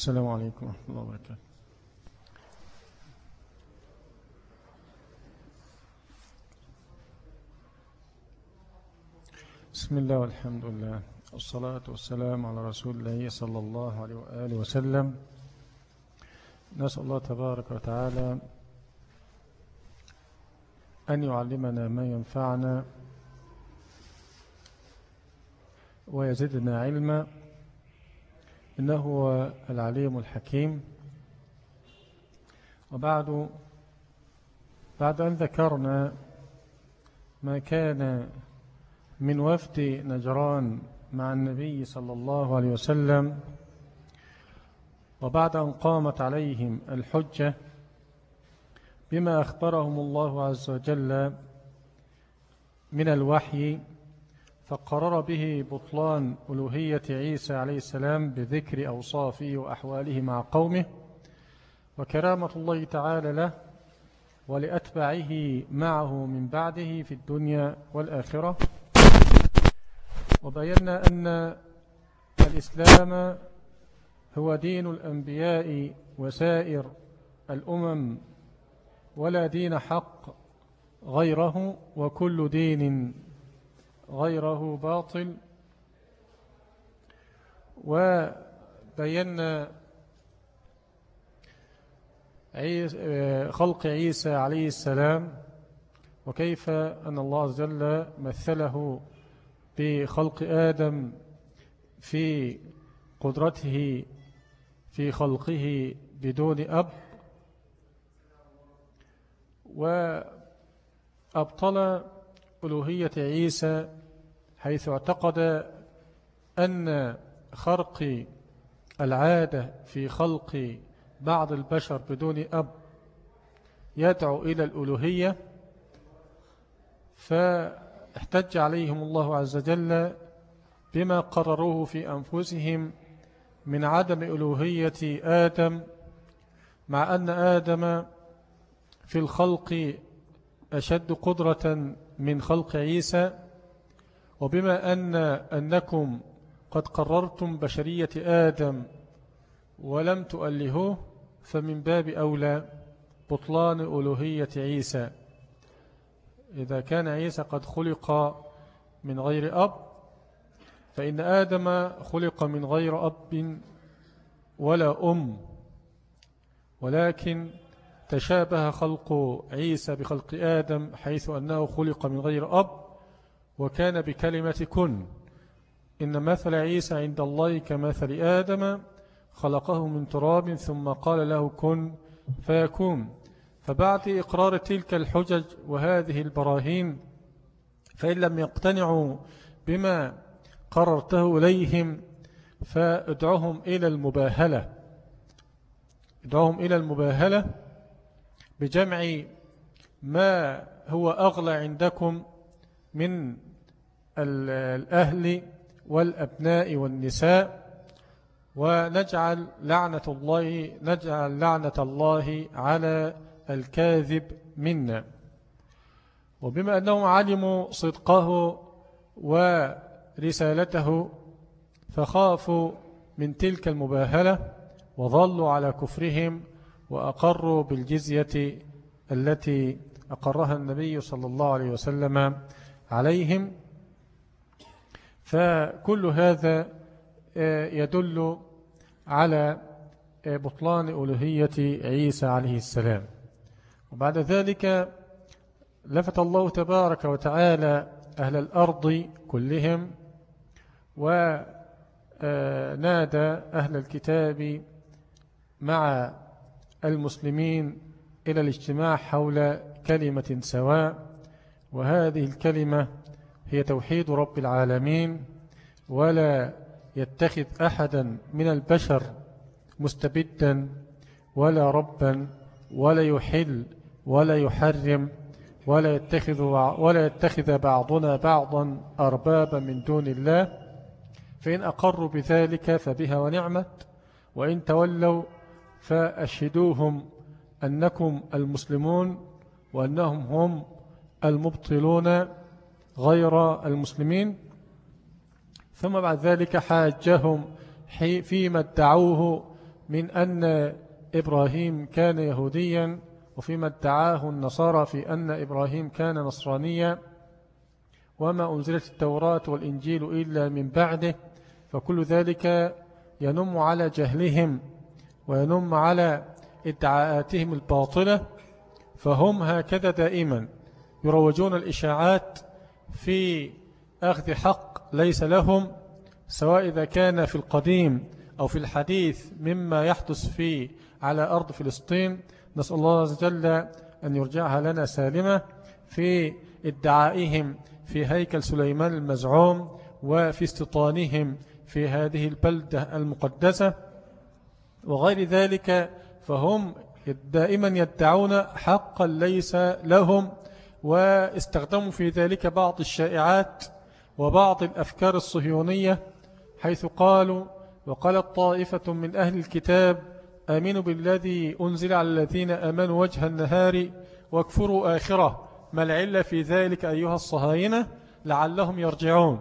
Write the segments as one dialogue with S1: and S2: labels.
S1: السلام عليكم ورحمة الله وبركاته بسم الله والحمد لله والصلاة والسلام على رسول الله صلى الله عليه وآله وسلم نسأل الله تبارك وتعالى أن يعلمنا ما ينفعنا ويزدنا علما إنه هو العليم الحكيم وبعد بعد أن ذكرنا ما كان من وفد نجران مع النبي صلى الله عليه وسلم وبعد أن قامت عليهم الحجة بما أخبرهم الله عز وجل من الوحي فقرر به بطلان ألوهية عيسى عليه السلام بذكر أوصافه وأحواله مع قومه وكرامة الله تعالى له ولأتبعه معه من بعده في الدنيا والآخرة وبينا أن الإسلام هو دين الأنبياء وسائر الأمم ولا دين حق غيره وكل دين غيره باطل وبينا آه، خلق عيسى عليه السلام وكيف أن الله عز وجل مثله بخلق آدم في قدرته في خلقه بدون أب وأبطل ألوهية عيسى حيث اعتقد أن خرق العادة في خلق بعض البشر بدون أب يدعو إلى الألوهية فاحتج عليهم الله عز وجل بما قرروه في أنفسهم من عدم ألوهية آدم مع أن آدم في الخلق أشد قدرة من خلق عيسى وبما أن أنكم قد قررتم بشرية آدم ولم تؤلهوه فمن باب أولى بطلان ألوهية عيسى إذا كان عيسى قد خلق من غير أب فإن آدم خلق من غير أب ولا أم ولكن تشابه خلق عيسى بخلق آدم حيث أنه خلق من غير أب وكان بكلمة كن إن مثل عيسى عند الله كمثل آدم خلقه من تراب ثم قال له كن فيكون فبعد إقرار تلك الحجج وهذه البراهين فإن لم يقتنعوا بما قررته إليهم فادعهم إلى المباهلة ادعهم إلى المباهلة بجمع ما هو أغلى عندكم من الأهل والأبناء والنساء ونجعل لعنة الله نجعل لعنة الله على الكاذب منا وبما أنهم علموا صدقه ورسالته فخافوا من تلك المباهلة وظلوا على كفرهم وأقروا بالجزية التي أقرها النبي صلى الله عليه وسلم عليهم فكل هذا آه، يدل على آه، بطلان ألوهية عيسى عليه السلام وبعد ذلك لفت الله تبارك وتعالى أهل الأرض كلهم ونادى آه، أهل الكتاب مع المسلمين إلى الاجتماع حول كلمة سواء وهذه الكلمة هي توحيد رب العالمين ولا يتخذ أحدا من البشر مستبدا ولا ربا ولا يحل ولا يحرم ولا يتخذ ولا يتخذ بعضنا بعضا أربابا من دون الله فإن أقروا بذلك فبها ونعمت وإن تولوا فأشهدوهم أنكم المسلمون وأنهم هم المبطلون غير المسلمين ثم بعد ذلك حاجهم فيما ادعوه من أن إبراهيم كان يهوديا وفيما ادعاه النصارى في أن إبراهيم كان نصرانيا وما أنزلت التوراة والإنجيل إلا من بعده فكل ذلك ينم على جهلهم وينم على ادعاءاتهم الباطلة فهم هكذا دائما يروجون الإشاعات في أخذ حق ليس لهم سواء إذا كان في القديم أو في الحديث مما يحدث في على أرض فلسطين نسأل الله عز وجل أن يرجعها لنا سالمة في ادعائهم في هيكل سليمان المزعوم وفي استيطانهم في هذه البلدة المقدسة وغير ذلك فهم دائما يدعون حقا ليس لهم واستخدموا في ذلك بعض الشائعات وبعض الأفكار الصهيونية حيث قالوا وقالت طائفة من أهل الكتاب آمنوا بالذي أنزل على الذين أمنوا وجه النهار واكفروا آخرة ما العلة في ذلك أيها الصهاينة لعلهم يرجعون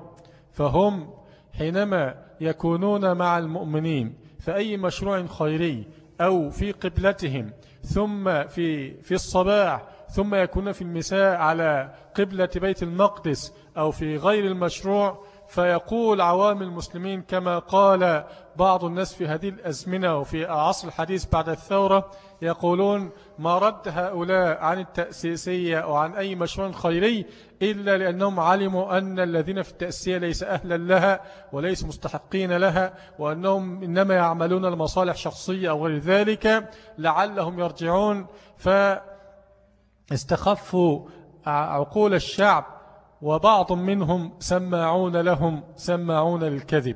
S1: فهم حينما يكونون مع المؤمنين فأي مشروع خيري أو في قبلتهم ثم في, في الصباح ثم يكون في المساء على قبلة بيت المقدس أو في غير المشروع فيقول عوام المسلمين كما قال بعض الناس في هذه الأزمنة وفي عصر الحديث بعد الثورة يقولون ما رد هؤلاء عن التأسيسية أو عن أي مشروع خيري إلا لأنهم علموا أن الذين في التأسيسية ليس أهلا لها وليس مستحقين لها وأنهم إنما يعملون المصالح شخصية أو غير ذلك لعلهم يرجعون فأخذوا استخفوا عقول الشعب وبعض منهم سماعون لهم سماعون للكذب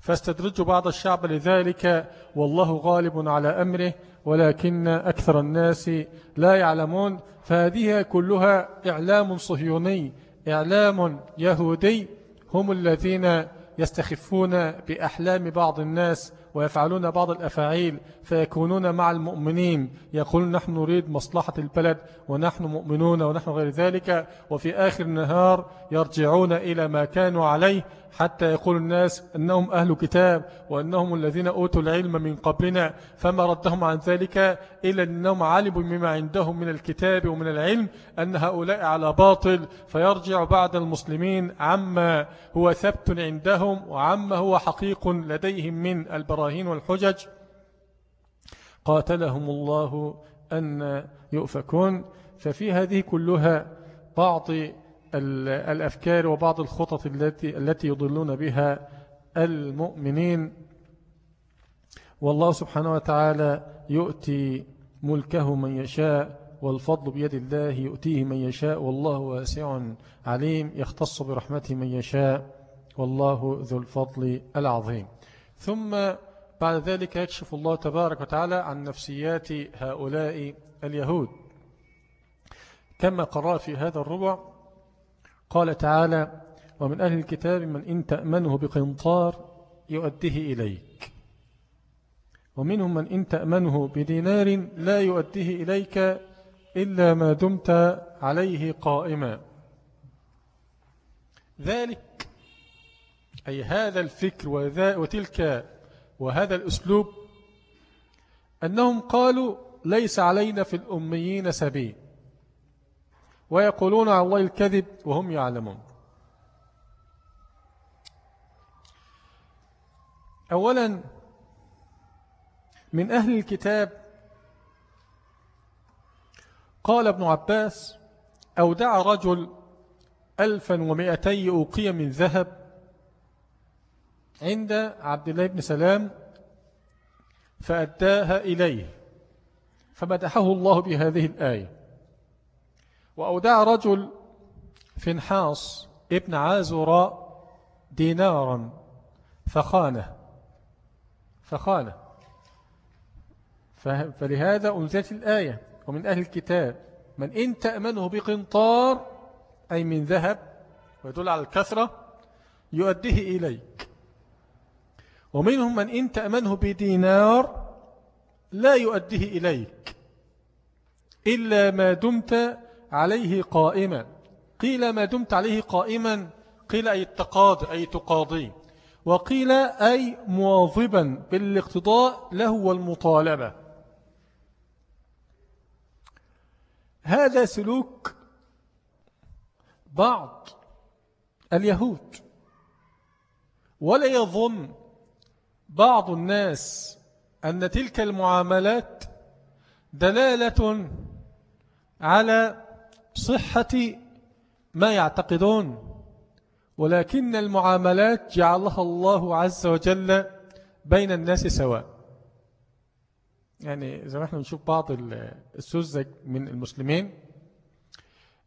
S1: فاستدرجوا بعض الشعب لذلك والله غالب على أمره ولكن أكثر الناس لا يعلمون فهذه كلها إعلام صهيوني إعلام يهودي هم الذين يستخفون بأحلام بعض الناس ويفعلون بعض الأفاعيل فيكونون مع المؤمنين يقولون نحن نريد مصلحة البلد ونحن مؤمنون ونحن غير ذلك وفي آخر النهار يرجعون إلى ما كانوا عليه حتى يقول الناس أنهم أهل كتاب وأنهم الذين أوتوا العلم من قبلنا فما ردهم عن ذلك إلا أنهم علموا مما عندهم من الكتاب ومن العلم أن هؤلاء على باطل فيرجع بعض المسلمين عما هو ثبت عندهم وعما هو حقيق لديهم من البراهين والحجج قاتلهم الله أن يؤفكون ففي هذه كلها بعض الأفكار وبعض الخطط التي, التي يضلون بها المؤمنين والله سبحانه وتعالى يؤتي ملكه من يشاء والفضل بيد الله يؤتيه من يشاء والله واسع عليم يختص برحمته من يشاء والله ذو الفضل العظيم ثم بعد ذلك يكشف الله تبارك وتعالى عن نفسيات هؤلاء اليهود كما قرأ في هذا الربع قال تعالى ومن أهل الكتاب من إن تأمنه بقنطار يؤديه إليك ومنهم من إن تأمنه بدينار لا يؤديه إليك إلا ما دمت عليه قائما ذلك أي هذا الفكر وذا وتلك وهذا الأسلوب أنهم قالوا ليس علينا في الأميين سبيل ويقولون على الله الكذب وهم يعلمون أولا من أهل الكتاب قال ابن عباس أودع رجل ألفا ومئتي أوقية من ذهب عند عبد الله بن سلام فأداها إليه فمدحه الله بهذه الآية وأودع رجل في نحاص ابن عازراء دينارا فخانه فخانه فلهذا أنزلت الآية ومن أهل الكتاب من إن تأمنه بقنطار أي من ذهب ويدل على الكثرة يؤديه إليك ومنهم من إن تأمنه بدينار لا يؤديه إليك إلا ما دمت عليه قائما قيل ما دمت عليه قائما قيل أي التقاض أي تقاضي وقيل أي مواظبا بالاقتضاء له والمطالبة هذا سلوك بعض اليهود ولا يظن بعض الناس أن تلك المعاملات دلالة على صحة ما يعتقدون ولكن المعاملات جعلها الله عز وجل بين الناس سواء يعني زي ما احنا بنشوف بعض السذج من المسلمين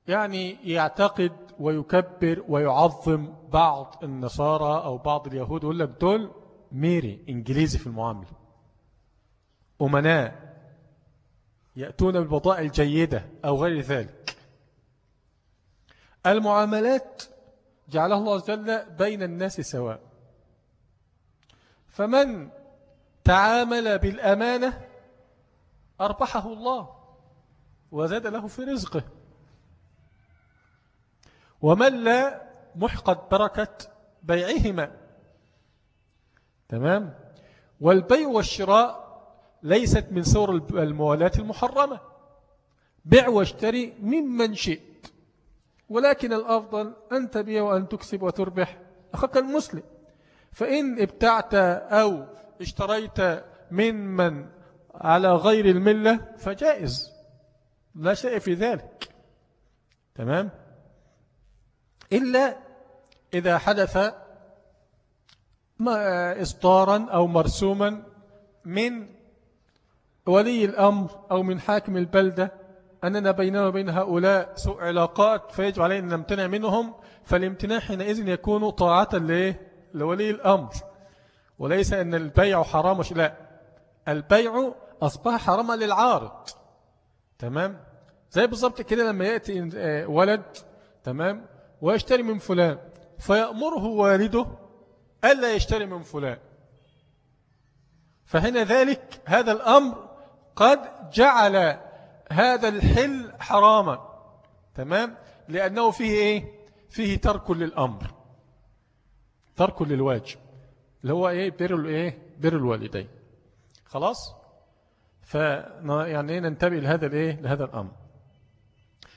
S1: يعني يعتقد ويكبر ويعظم بعض النصارى أو بعض اليهود يقول لك دول ميري إنجليزي في المعاملة أمناء يأتون بالبضائع الجيدة أو غير ذلك المعاملات جعلها الله جل بين الناس سواء فمن تعامل بالأمانة أربحه الله وزاد له في رزقه ومن لا محقد بركة بيعهما تمام والبيع والشراء ليست من صور الموالاة المحرمة بع واشتري ممن شئت ولكن الأفضل أن تبيع وأن تكسب وتربح أخاك المسلم فإن ابتعت أو اشتريت من من على غير الملة فجائز لا شيء في ذلك تمام إلا إذا حدث إصدارا أو مرسوما من ولي الأمر أو من حاكم البلدة أننا بيننا وبين هؤلاء سوء علاقات فيجب علينا أن نمتنع منهم فالامتناع حينئذ يكون طاعة لولي الأمر وليس أن البيع حرام لا البيع أصبح حراما للعارض تمام زي بالظبط كده لما يأتي آه، ولد تمام ويشتري من فلان فيأمره والده ألا يشتري من فلان فهنا ذلك هذا الأمر قد جعل هذا الحل حراما تمام لأنه فيه إيه فيه ترك للأمر ترك للواجب اللي هو إيه بر الإيه بر الوالدين خلاص ف يعني إيه؟ ننتبه لهذا الإيه لهذا الأمر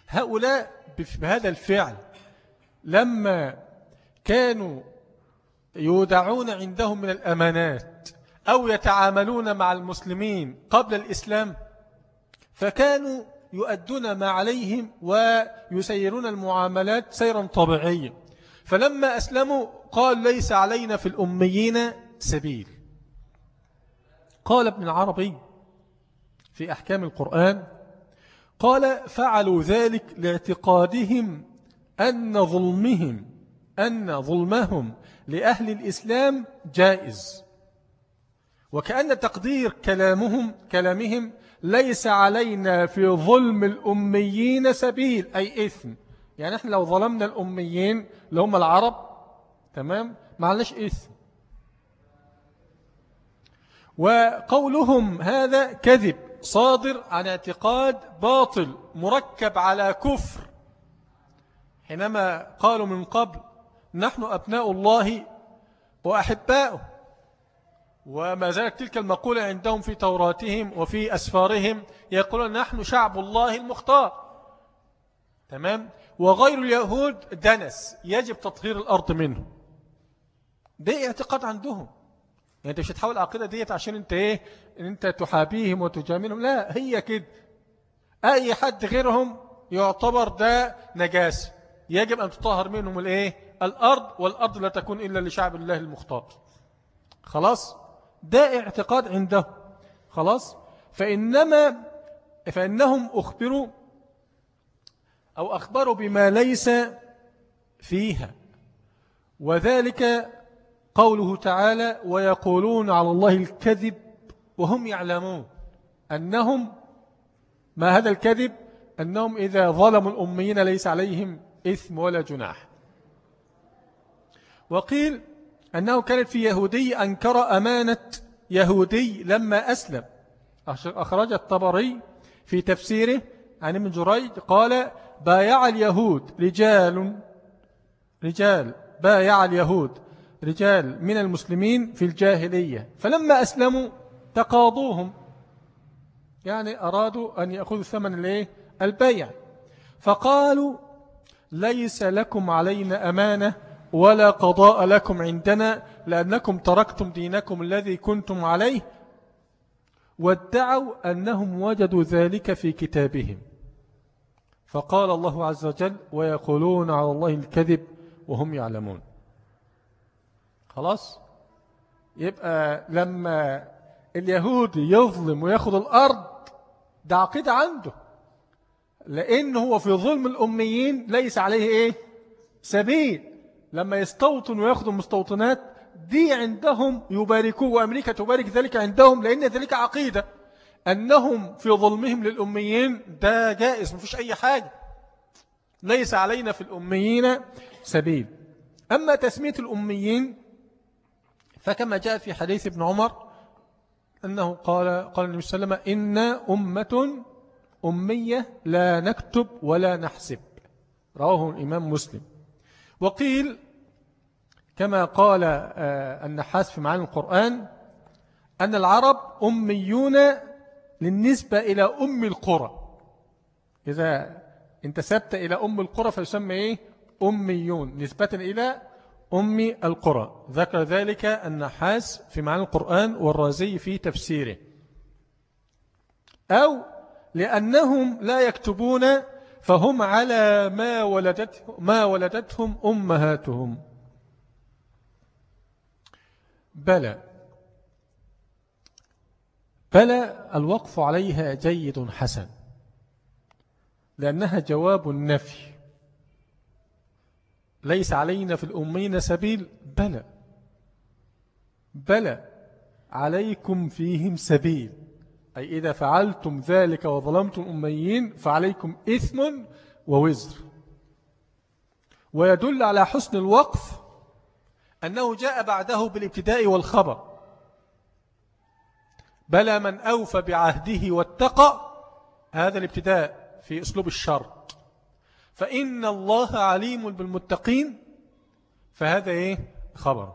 S1: هؤلاء بهذا الفعل لما كانوا يودعون عندهم من الأمانات أو يتعاملون مع المسلمين قبل الإسلام فكانوا يؤدون ما عليهم ويسيرون المعاملات سيرا طبيعيا فلما أسلموا قال ليس علينا في الأميين سبيل قال ابن العربي في أحكام القرآن قال فعلوا ذلك لاعتقادهم أن ظلمهم أن ظلمهم لأهل الإسلام جائز وكأن تقدير كلامهم كلامهم ليس علينا في ظلم الأميين سبيل أي إثم يعني إحنا لو ظلمنا الأميين اللي هم العرب تمام ما علناش إثم وقولهم هذا كذب صادر عن اعتقاد باطل مركب على كفر حينما قالوا من قبل نحن أبناء الله وأحباؤه وما زالت تلك المقولة عندهم في توراتهم وفي أسفارهم يقولون نحن شعب الله المختار تمام وغير اليهود دنس يجب تطهير الأرض منه ده اعتقاد عندهم يعني انت مش تحاول العقيدة ديت عشان انت ايه ان انت تحابيهم وتجاملهم لا هي كده اي حد غيرهم يعتبر ده نجاسه يجب ان تطهر منهم الايه الارض والارض لا تكون الا لشعب الله المختار خلاص ده اعتقاد عنده خلاص فإنما فإنهم أخبروا أو أخبروا بما ليس فيها وذلك قوله تعالى ويقولون على الله الكذب وهم يعلمون أنهم ما هذا الكذب أنهم إذا ظلموا الأميين ليس عليهم إثم ولا جناح وقيل أنه كانت في يهودي أنكر أمانة يهودي لما أسلم أخرج الطبري في تفسيره عن ابن جريج قال بايع اليهود رجال رجال بايع اليهود رجال من المسلمين في الجاهلية فلما أسلموا تقاضوهم يعني أرادوا أن يأخذوا ثمن البيع فقالوا ليس لكم علينا أمانة ولا قضاء لكم عندنا لأنكم تركتم دينكم الذي كنتم عليه وادعوا أنهم وجدوا ذلك في كتابهم فقال الله عز وجل ويقولون على الله الكذب وهم يعلمون خلاص يبقى لما اليهودي يظلم ويأخذ الأرض ده عقيدة عنده لأن هو في ظلم الأميين ليس عليه إيه سبيل لما يستوطن ويأخذ المستوطنات دي عندهم يباركوه وأمريكا تبارك ذلك عندهم لأن ذلك عقيدة أنهم في ظلمهم للأميين ده جائز مفيش أي حاجة ليس علينا في الأميين سبيل أما تسمية الأميين فكما جاء في حديث ابن عمر أنه قال قال النبي صلى الله عليه وسلم إن أمة أمية لا نكتب ولا نحسب رواه الإمام مسلم وقيل كما قال آه، النحاس في معاني القرآن أن العرب أميون للنسبة إلى أم القرى إذا انتسبت إلى أم القرى فيسمى إيه؟ أميون نسبة إلى أم القرى ذكر ذلك النحاس في معاني القرآن والرازي في تفسيره أو لأنهم لا يكتبون فهم على ما ولدته ما ولدتهم أمهاتهم بلى بلى الوقف عليها جيد حسن لأنها جواب النفي ليس علينا في الأمين سبيل بلى بلى عليكم فيهم سبيل أي إذا فعلتم ذلك وظلمتم أميين فعليكم إثم ووزر ويدل على حسن الوقف أنه جاء بعده بالابتداء والخبر بلى من أوفى بعهده واتقى هذا الابتداء في أسلوب الشرط فإن الله عليم بالمتقين فهذا إيه خبر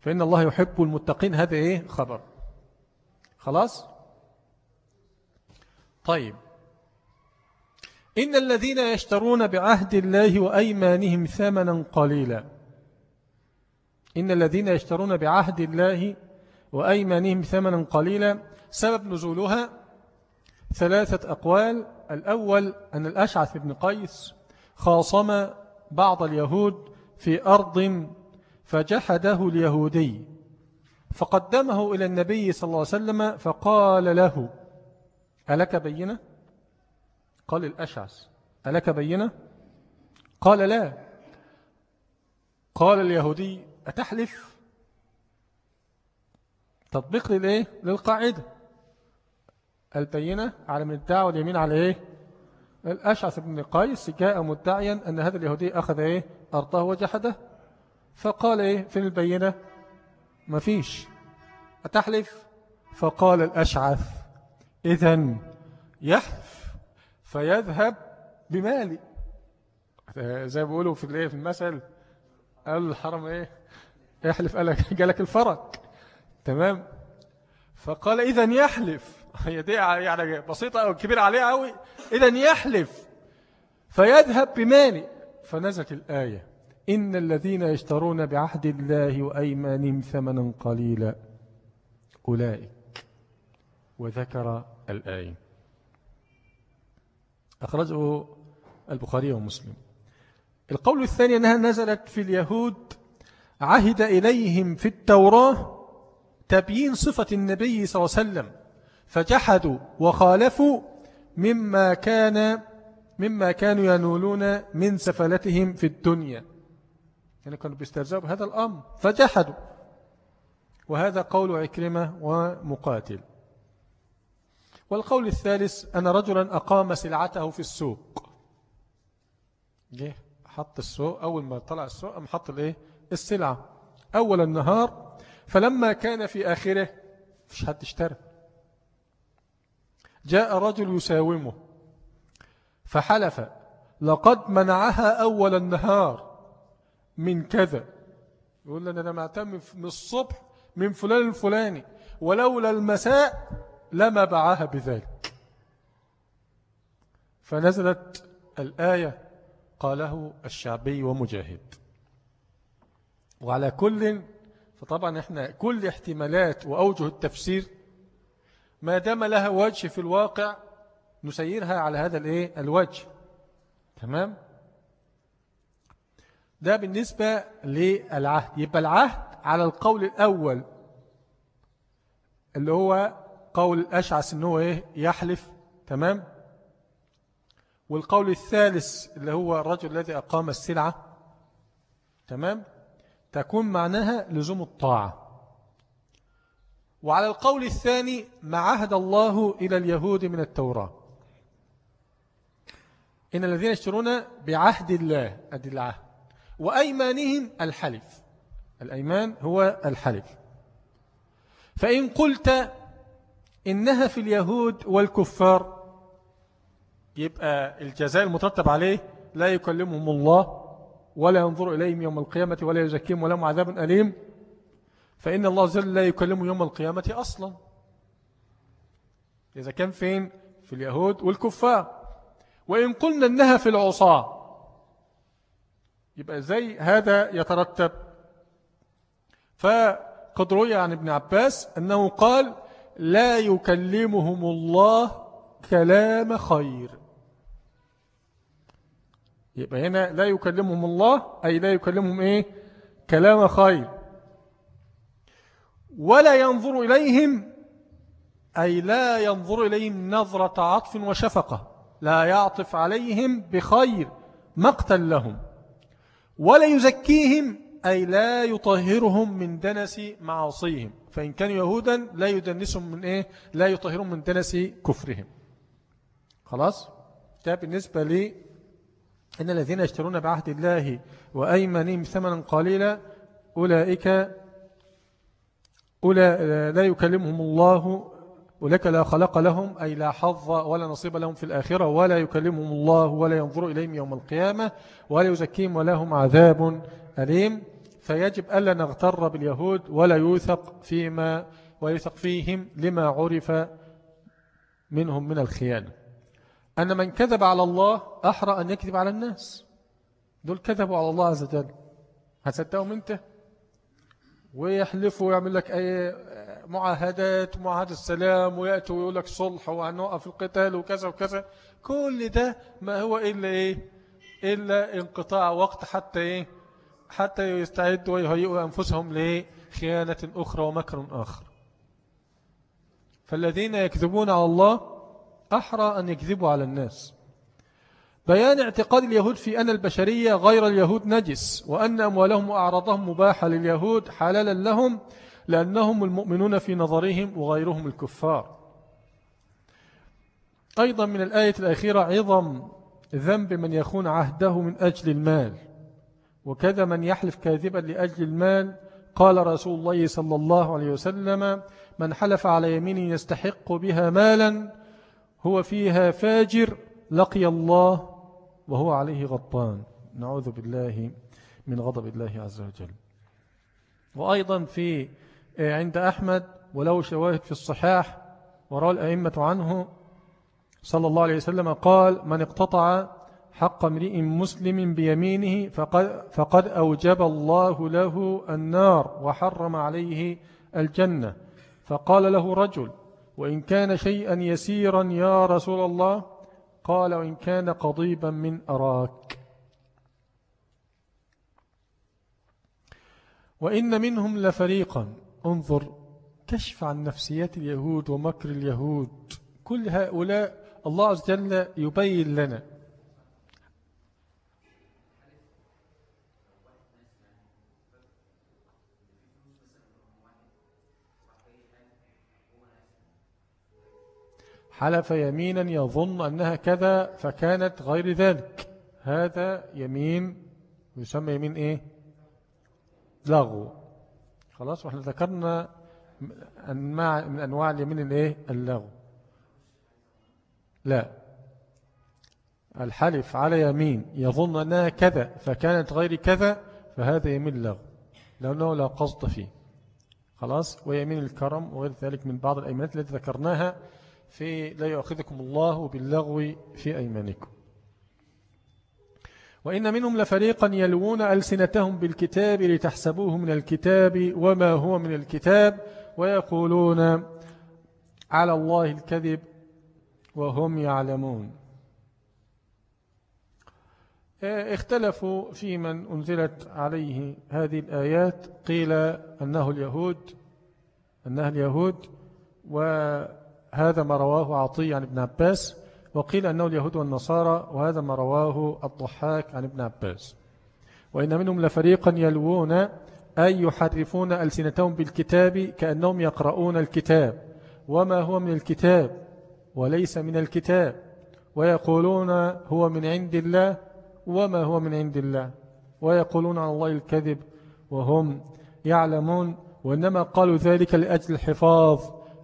S1: فإن الله يحب المتقين هذا إيه خبر خلاص؟ طيب إن الذين يشترون بعهد الله وأيمانهم ثمنا قليلا إن الذين يشترون بعهد الله وأيمانهم ثمنا قليلا سبب نزولها ثلاثة أقوال الأول أن الأشعث بن قيس خاصم بعض اليهود في أرض فجحده اليهودي فقدمه إلى النبي صلى الله عليه وسلم فقال له ألك بينة قال الأشعث ألك بينة قال لا قال اليهودي أتحلف تطبيق للإيه للقاعدة البينة على من الدعوة واليمين على إيه الأشعث بن قيس جاء مدعيا أن هذا اليهودي أخذ إيه أرضه وجحده فقال إيه فين البينة مفيش أتحلف فقال الأشعث إذا يحلف فيذهب بمالي زي ما بيقولوا في الايه في المثل قال الحرم ايه احلف قالك جالك الفرج تمام فقال اذا يحلف هي دي يعني بسيطه او كبيره عليها قوي اذا يحلف فيذهب بمالي فنزلت الايه ان الذين يشترون بعهد الله وايمانهم ثمنا قليلا اولئك وذكر الآية أخرجه البخاري ومسلم القول الثاني أنها نزلت في اليهود عهد إليهم في التوراة تبيين صفة النبي صلى الله عليه وسلم فجحدوا وخالفوا مما كان مما كانوا ينولون من سفلتهم في الدنيا يعني كانوا بيسترزعوا بهذا الأمر فجحدوا وهذا قول عكرمة ومقاتل والقول الثالث أن رجلا أقام سلعته في السوق جه حط السوق أول ما طلع السوق أم حط الإيه السلعة أول النهار فلما كان في آخره فش حد اشترى جاء رجل يساومه فحلف لقد منعها أول النهار من كذا يقول لنا أنا معتم من الصبح من فلان الفلاني ولولا المساء لما بعاها بذلك فنزلت الآية قاله الشعبي ومجاهد وعلى كل فطبعا احنا كل احتمالات وأوجه التفسير ما دام لها وجه في الواقع نسيرها على هذا الايه الوجه تمام ده بالنسبة للعهد يبقى العهد على القول الأول اللي هو قول أشعث إن هو إيه يحلف تمام والقول الثالث اللي هو الرجل الذي أقام السلعة تمام تكون معناها لزوم الطاعة وعلى القول الثاني ما عهد الله إلى اليهود من التوراة إن الذين يشترون بعهد الله أدل العهد وأيمانهم الحلف الأيمان هو الحلف فإن قلت إنها في اليهود والكفار يبقى الجزاء المترتب عليه لا يكلمهم الله ولا ينظر إليهم يوم القيامة ولا يزكيهم ولهم عذاب أليم فإن الله وجل لا يكلمه يوم القيامة أصلا إذا كان فين في اليهود والكفار وإن قلنا أنها في العصاة يبقى زي هذا يترتب فقد روي عن ابن عباس أنه قال لا يكلمهم الله كلام خير يبقى هنا لا يكلمهم الله أي لا يكلمهم إيه كلام خير ولا ينظر إليهم أي لا ينظر إليهم نظرة عطف وشفقة لا يعطف عليهم بخير مقتا لهم ولا يزكيهم أي لا يطهرهم من دنس معاصيهم فإن كانوا يهودا لا يدنسهم من إيه لا يطهرهم من دنس كفرهم خلاص ده بالنسبة لي إن الذين يشترون بعهد الله وأيمانهم ثمنا قليلا أولئك أولا لا يكلمهم الله ولك لا خلق لهم أي لا حظ ولا نصيب لهم في الآخرة ولا يكلمهم الله ولا ينظر إليهم يوم القيامة ولا يزكيهم ولهم عذاب أليم فيجب ألا نغتر باليهود ولا يوثق فيما ويثق فيهم لما عرف منهم من الخيانة أن من كذب على الله أحرى أن يكذب على الناس دول كذبوا على الله عز وجل هتصدقهم أنت ويحلفوا ويعمل لك أي معاهدات ومعاهد السلام ويأتوا ويقول لك صلح وهنوقف القتال وكذا وكذا كل ده ما هو إلا إيه إلا انقطاع وقت حتى إيه حتى يستعدوا ويهيئوا أنفسهم لخيانة أخرى ومكر آخر فالذين يكذبون على الله أحرى أن يكذبوا على الناس بيان اعتقاد اليهود في أن البشرية غير اليهود نجس وأن أموالهم وأعراضهم مباحة لليهود حلالا لهم لأنهم المؤمنون في نظرهم وغيرهم الكفار أيضا من الآية الأخيرة عظم ذنب من يخون عهده من أجل المال وكذا من يحلف كاذبا لأجل المال قال رسول الله صلى الله عليه وسلم من حلف على يمين يستحق بها مالا هو فيها فاجر لقي الله وهو عليه غطان نعوذ بالله من غضب الله عز وجل وأيضا في آه، عند أحمد ولو شواهد في الصحاح وراء الأئمة عنه صلى الله عليه وسلم قال من اقتطع حق امرئ مسلم بيمينه فقد, فقد أوجب الله له النار وحرم عليه الجنة فقال له رجل وإن كان شيئا يسيرا يا رسول الله قال وإن كان قضيبا من أراك وإن منهم لفريقا انظر كشف عن نفسيات اليهود ومكر اليهود كل هؤلاء الله عز وجل يبين لنا حلف يمينا يظن أنها كذا فكانت غير ذلك هذا يمين يسمى يمين إيه لغو خلاص واحنا ذكرنا أنواع من أنواع اليمين الإيه اللغو لا الحلف على يمين يظن أنها كذا فكانت غير كذا فهذا يمين لغو لأنه لا قصد فيه خلاص ويمين الكرم وغير ذلك من بعض الأيمانات التي ذكرناها في لا يأخذكم الله باللغو في أيمانكم وإن منهم لفريقا يلوون ألسنتهم بالكتاب لتحسبوه من الكتاب وما هو من الكتاب ويقولون على الله الكذب وهم يعلمون اختلفوا في من أنزلت عليه هذه الآيات قيل أنه اليهود أنها اليهود و هذا ما رواه عطية عن ابن عباس وقيل أنه اليهود والنصارى وهذا ما رواه الضحاك عن ابن عباس وإن منهم لفريقا يلوون أي يحرفون ألسنتهم بالكتاب كأنهم يقرؤون الكتاب وما هو من الكتاب وليس من الكتاب ويقولون هو من عند الله وما هو من عند الله ويقولون على الله الكذب وهم يعلمون وإنما قالوا ذلك لأجل الحفاظ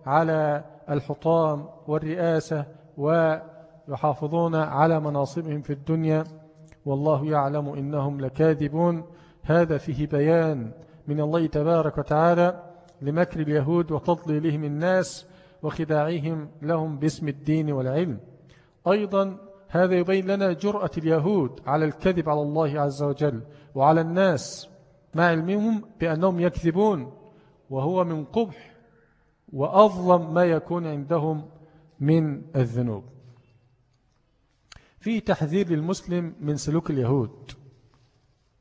S1: على الحطام والرئاسة ويحافظون على مناصبهم في الدنيا والله يعلم إنهم لكاذبون هذا فيه بيان من الله تبارك وتعالى لمكر اليهود وتضليلهم الناس وخداعهم لهم باسم الدين والعلم أيضا هذا يبين لنا جرأة اليهود على الكذب على الله عز وجل وعلى الناس مع علمهم بأنهم يكذبون وهو من قبح وأظلم ما يكون عندهم من الذنوب في تحذير للمسلم من سلوك اليهود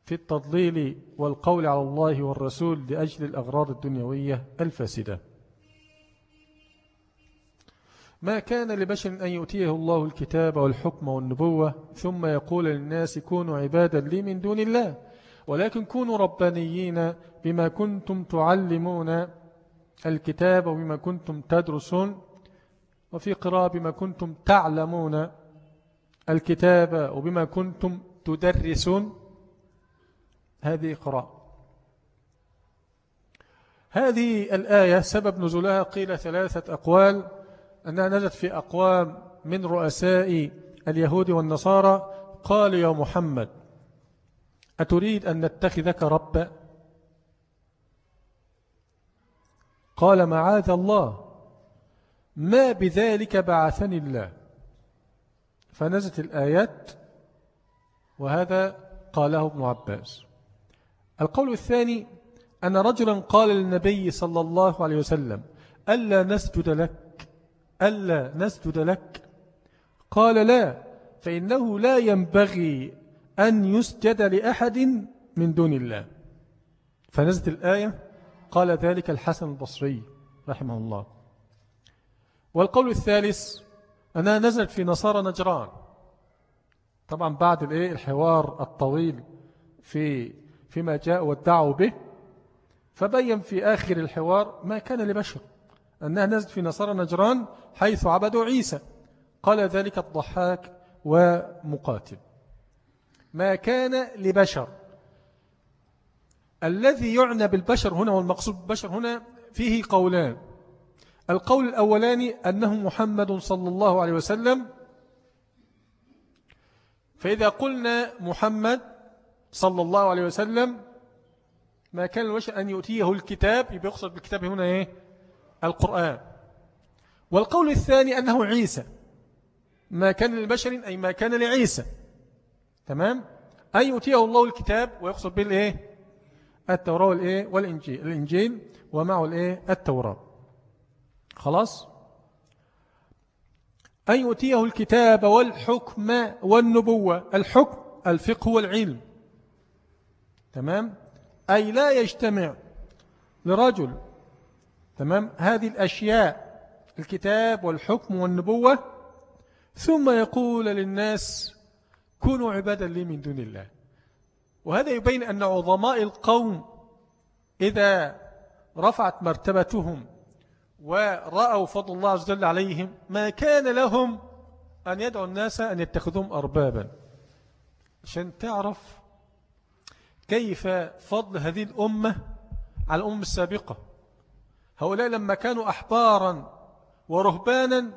S1: في التضليل والقول على الله والرسول لأجل الأغراض الدنيوية الفاسدة ما كان لبشر أن يؤتيه الله الكتاب والحكم والنبوة ثم يقول للناس كونوا عبادا لي من دون الله ولكن كونوا ربانيين بما كنتم تعلمون الكتاب بما كنتم تدرسون وفي قراءة بما كنتم تعلمون الكتاب وبما كنتم تدرسون هذه قراءة هذه الآية سبب نزولها قيل ثلاثة أقوال أنها نزلت في أقوام من رؤساء اليهود والنصارى قالوا يا محمد أتريد أن نتخذك ربا قال معاذ الله ما بذلك بعثني الله فنزلت الآيات وهذا قاله ابن عباس القول الثاني أن رجلا قال للنبي صلى الله عليه وسلم ألا نسجد لك ألا نسجد لك قال لا فإنه لا ينبغي أن يسجد لأحد من دون الله فنزلت الآية قال ذلك الحسن البصري رحمه الله والقول الثالث أنها نزلت في نصارى نجران طبعا بعد الإيه الحوار الطويل في فيما جاء وادعوا به فبين في آخر الحوار ما كان لبشر أنها نزلت في نصارى نجران حيث عبدوا عيسى قال ذلك الضحاك ومقاتل ما كان لبشر الذي يعنى بالبشر هنا والمقصود بالبشر هنا فيه قولان القول الأولاني أنه محمد صلى الله عليه وسلم فإذا قلنا محمد صلى الله عليه وسلم ما كان الوجه أن يؤتيه الكتاب يقصد بالكتاب هنا إيه؟ القرآن والقول الثاني أنه عيسى ما كان للبشر أي ما كان لعيسى تمام أن يؤتيه الله الكتاب ويقصد بالإيه التوراة والإيه والإنجيل الإنجيل ومعه الإيه التوراة خلاص أن يؤتيه الكتاب والحكم والنبوة الحكم الفقه والعلم تمام أي لا يجتمع لرجل تمام هذه الأشياء الكتاب والحكم والنبوة ثم يقول للناس كونوا عبادا لي من دون الله وهذا يبين أن عظماء القوم إذا رفعت مرتبتهم ورأوا فضل الله عز وجل عليهم ما كان لهم أن يدعوا الناس أن يتخذهم أربابا عشان تعرف كيف فضل هذه الأمة على الأمم السابقة هؤلاء لما كانوا أحبارا ورهبانا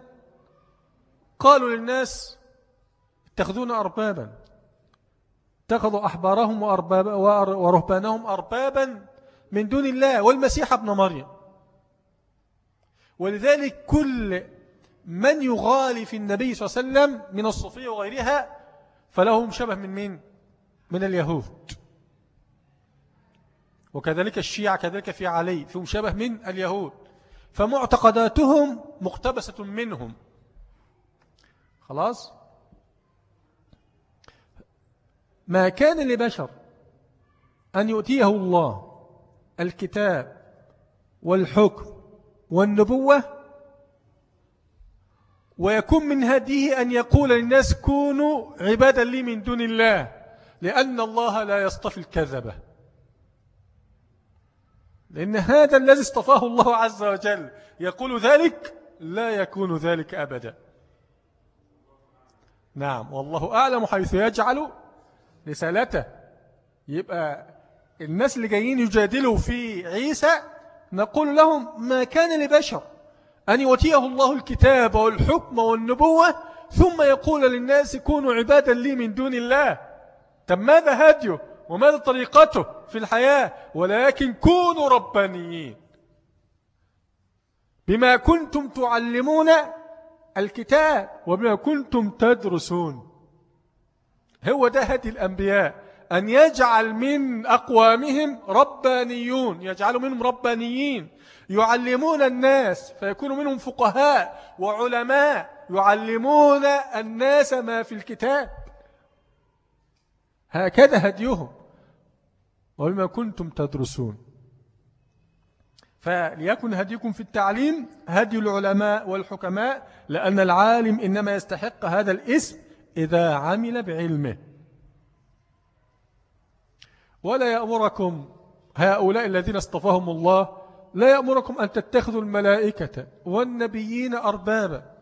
S1: قالوا للناس اتخذونا أربابا اتخذوا أحبارهم وأرباب ورهبانهم أربابا من دون الله والمسيح ابن مريم ولذلك كل من يغالي في النبي صلى الله عليه وسلم من الصوفية وغيرها فلهم شبه من مين؟ من اليهود وكذلك الشيعة كذلك في علي فيهم شبه من اليهود فمعتقداتهم مقتبسة منهم خلاص؟ ما كان لبشر أن يؤتيه الله الكتاب والحكم والنبوة ويكون من هديه أن يقول للناس كونوا عبادا لي من دون الله لأن الله لا يصطفي الكذبة لأن هذا الذي اصطفاه الله عز وجل يقول ذلك لا يكون ذلك أبدا نعم والله أعلم حيث يجعل رسالته يبقى الناس اللي جايين يجادلوا في عيسى نقول لهم ما كان لبشر أن يوتيه الله الكتاب والحكم والنبوة ثم يقول للناس كونوا عبادا لي من دون الله طب ماذا هديه وماذا طريقته في الحياة ولكن كونوا ربانيين بما كنتم تعلمون الكتاب وبما كنتم تدرسون هو ده هدي الأنبياء أن يجعل من أقوامهم ربانيون يجعل منهم ربانيين يعلمون الناس فيكون منهم فقهاء وعلماء يعلمون الناس ما في الكتاب هكذا هديهم وبما كنتم تدرسون فليكن هديكم في التعليم هدي العلماء والحكماء لأن العالم إنما يستحق هذا الاسم إذا عمل بعلمه ولا يأمركم هؤلاء الذين اصطفاهم الله لا يأمركم أن تتخذوا الملائكة والنبيين أربابا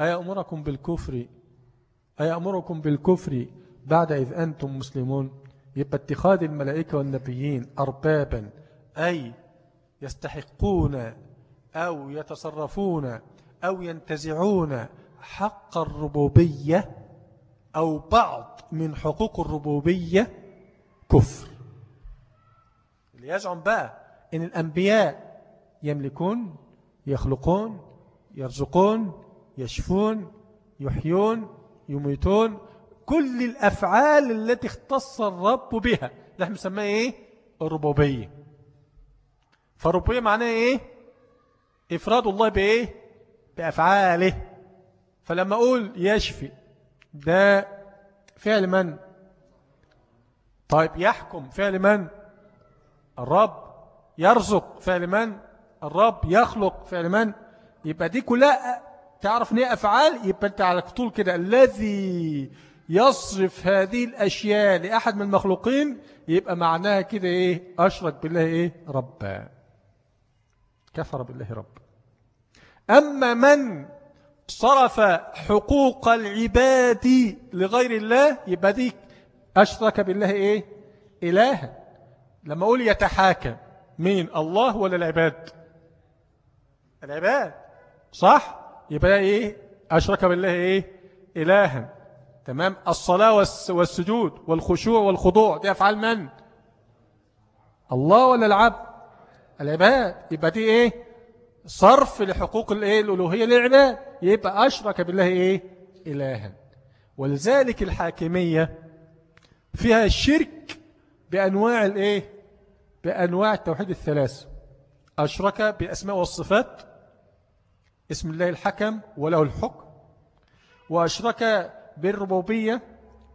S1: أيأمركم بالكفر أيأمركم بالكفر بعد إذ أنتم مسلمون يبقى اتخاذ الملائكة والنبيين أربابا أي يستحقون أو يتصرفون أو ينتزعون حق الربوبية أو بعض من حقوق الربوبية كفر اللي يزعم بقى إن الأنبياء يملكون يخلقون يرزقون يشفون يحيون يميتون كل الأفعال التي اختص الرب بها نحن احنا بنسميها إيه؟ الربوبية فالربوبية معناها إيه؟ إفراد الله بإيه؟ بأفعاله فلما أقول يشفي ده فعل من طيب يحكم فعل من الرب يرزق فعل من الرب يخلق فعل من يبقى دي كلها تعرف ان هي افعال يبقى انت على طول كده الذي يصرف هذه الاشياء لاحد من المخلوقين يبقى معناها كده ايه اشرك بالله ايه ربا كفر بالله رب اما من صرف حقوق العباد لغير الله يبقى دي أشرك بالله إيه إله لما أقول يتحاكم مين الله ولا العباد العباد صح يبقى إيه أشرك بالله إيه إلها تمام الصلاة والسجود والخشوع والخضوع دي أفعال من الله ولا العبد العباد يبقى دي إيه صرف لحقوق الإيه الألوهية للعباد يبقى أشرك بالله إيه؟ إلها ولذلك الحاكمية فيها الشرك بأنواع الإيه؟ بأنواع التوحيد الثلاث أشرك بأسماء والصفات اسم الله الحكم وله الحكم وأشرك بالربوبية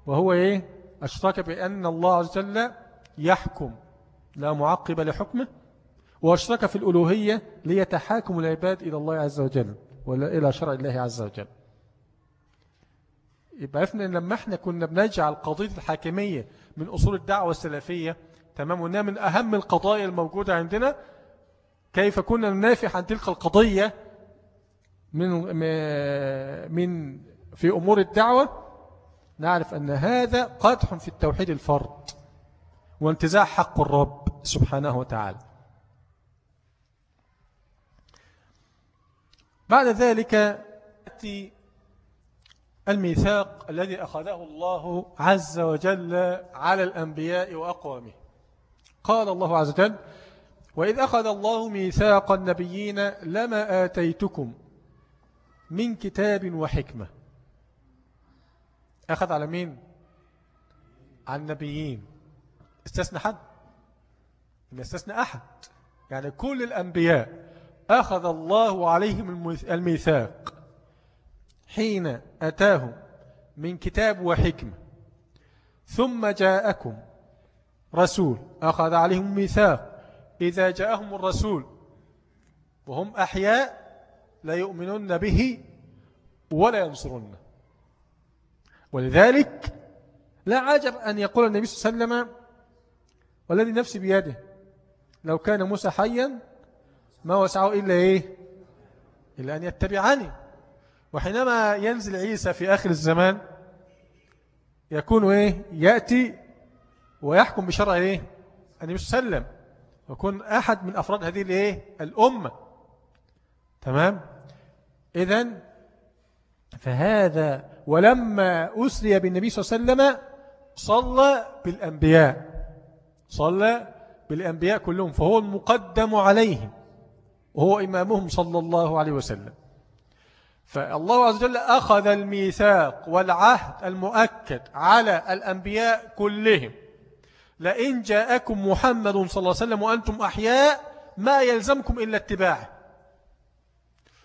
S1: وهو إيه؟ أشرك بأن الله عز وجل يحكم لا معقب لحكمه وأشرك في الألوهية ليتحاكم العباد إلى الله عز وجل وإلى شرع الله عز وجل يبقى إن لما إحنا كنا بنجعل قضية الحاكمية من أصول الدعوة السلفية تمام وإنها من أهم القضايا الموجودة عندنا كيف كنا ننافح عن تلك القضية من من في أمور الدعوة نعرف أن هذا قادح في التوحيد الفرد وانتزاع حق الرب سبحانه وتعالى بعد ذلك يأتي الميثاق الذي أخذه الله عز وجل على الأنبياء وأقوامه قال الله عز وجل وإذ أخذ الله ميثاق النبيين لما آتيتكم من كتاب وحكمة أخذ على مين؟ على النبيين استثنى حد استثنى أحد يعني كل الأنبياء أخذ الله عليهم الميثاق حين أتاهم من كتاب وحكمة ثم جاءكم رسول أخذ عليهم ميثاق إذا جاءهم الرسول وهم أحياء لا يؤمنون به ولا ينصرون ولذلك لا عجب أن يقول النبي صلى الله عليه وسلم والذي نفسي بيده لو كان موسى حيا ما وسعه إلا إيه إلا أن يتبعني وحينما ينزل عيسى في آخر الزمان يكون إيه يأتي ويحكم بشرع إيه النبي صلى الله عليه وسلم ويكون أحد من أفراد هذه الإيه الأمة تمام إذن فهذا ولما أسري بالنبي صلى الله عليه وسلم صلى بالأنبياء صلى بالأنبياء كلهم فهو المقدم عليهم وهو إمامهم صلى الله عليه وسلم فالله عز وجل أخذ الميثاق والعهد المؤكد على الأنبياء كلهم لئن جاءكم محمد صلى الله عليه وسلم وأنتم أحياء ما يلزمكم إلا اتباعه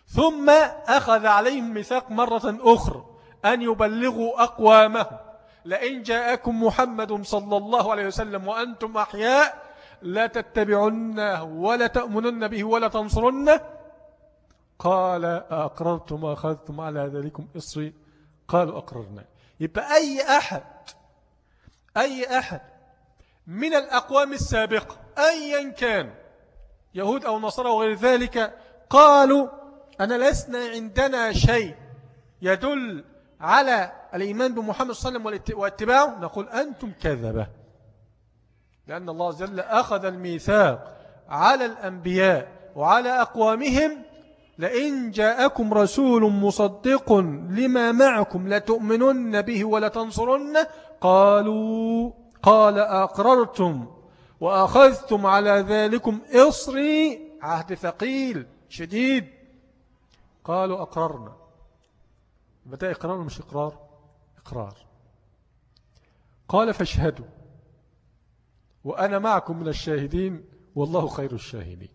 S1: ثم أخذ عليهم ميثاق مرة أخرى أن يبلغوا أقوامهم لئن جاءكم محمد صلى الله عليه وسلم وأنتم أحياء لا تتبعنه ولا تأمنن به ولا تنصرنه قال أقررتم وأخذتم على ذلكم إصري قالوا أقررنا يبقى أي أحد أي أحد من الأقوام السابقة أيا كان يهود أو أو غير ذلك قالوا أنا لسنا عندنا شيء يدل على الإيمان بمحمد صلى الله عليه وسلم واتباعه نقول أنتم كذبة لأن الله جل أخذ الميثاق على الأنبياء وعلى أقوامهم لئن جاءكم رسول مصدق لما معكم لتؤمنن به ولتنصرنه قالوا قال أقررتم وأخذتم على ذلكم إصري عهد ثقيل شديد قالوا أقررنا بدأ إقرار مش إقرار إقرار قال فاشهدوا وأنا معكم من الشاهدين والله خير الشاهدين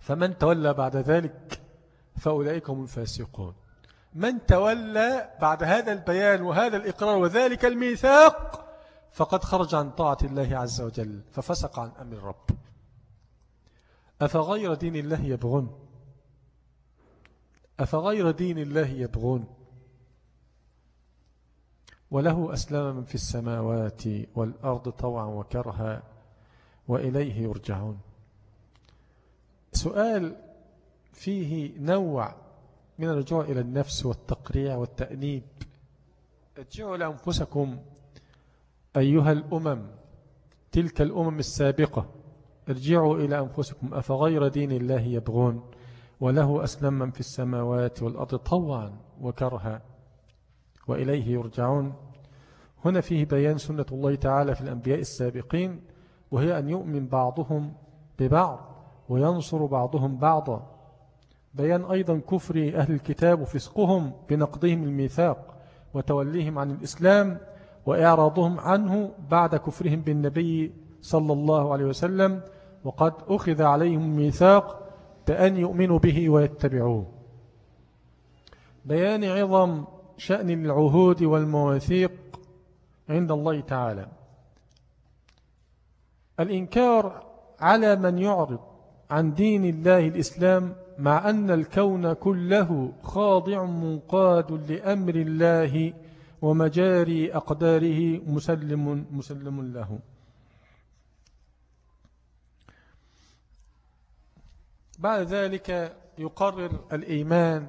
S1: فمن تولى بعد ذلك فأولئك هم الفاسقون من تولى بعد هذا البيان وهذا الإقرار وذلك الميثاق فقد خرج عن طاعة الله عز وجل ففسق عن أمر الرب أفغير دين الله يبغون أفغير دين الله يبغون وله أسلم من في السماوات والأرض طوعا وكرها وإليه يرجعون سؤال فيه نوع من الرجوع إلى النفس والتقريع والتأنيب ارجعوا لأنفسكم أيها الأمم تلك الأمم السابقة ارجعوا إلى أنفسكم أفغير دين الله يبغون وله أسلم من في السماوات والأرض طوعا وكرها وإليه يرجعون هنا فيه بيان سنة الله تعالى في الأنبياء السابقين وهي أن يؤمن بعضهم ببعض وينصر بعضهم بعضا بيان أيضا كفر أهل الكتاب وفسقهم بنقضهم الميثاق وتوليهم عن الإسلام وإعراضهم عنه بعد كفرهم بالنبي صلى الله عليه وسلم وقد أخذ عليهم ميثاق بأن يؤمنوا به ويتبعوه بيان عظم شأن العهود والمواثيق عند الله تعالى الإنكار على من يعرض عن دين الله الإسلام مع أن الكون كله خاضع منقاد لأمر الله ومجاري أقداره مسلم, مسلم له بعد ذلك يقرر الإيمان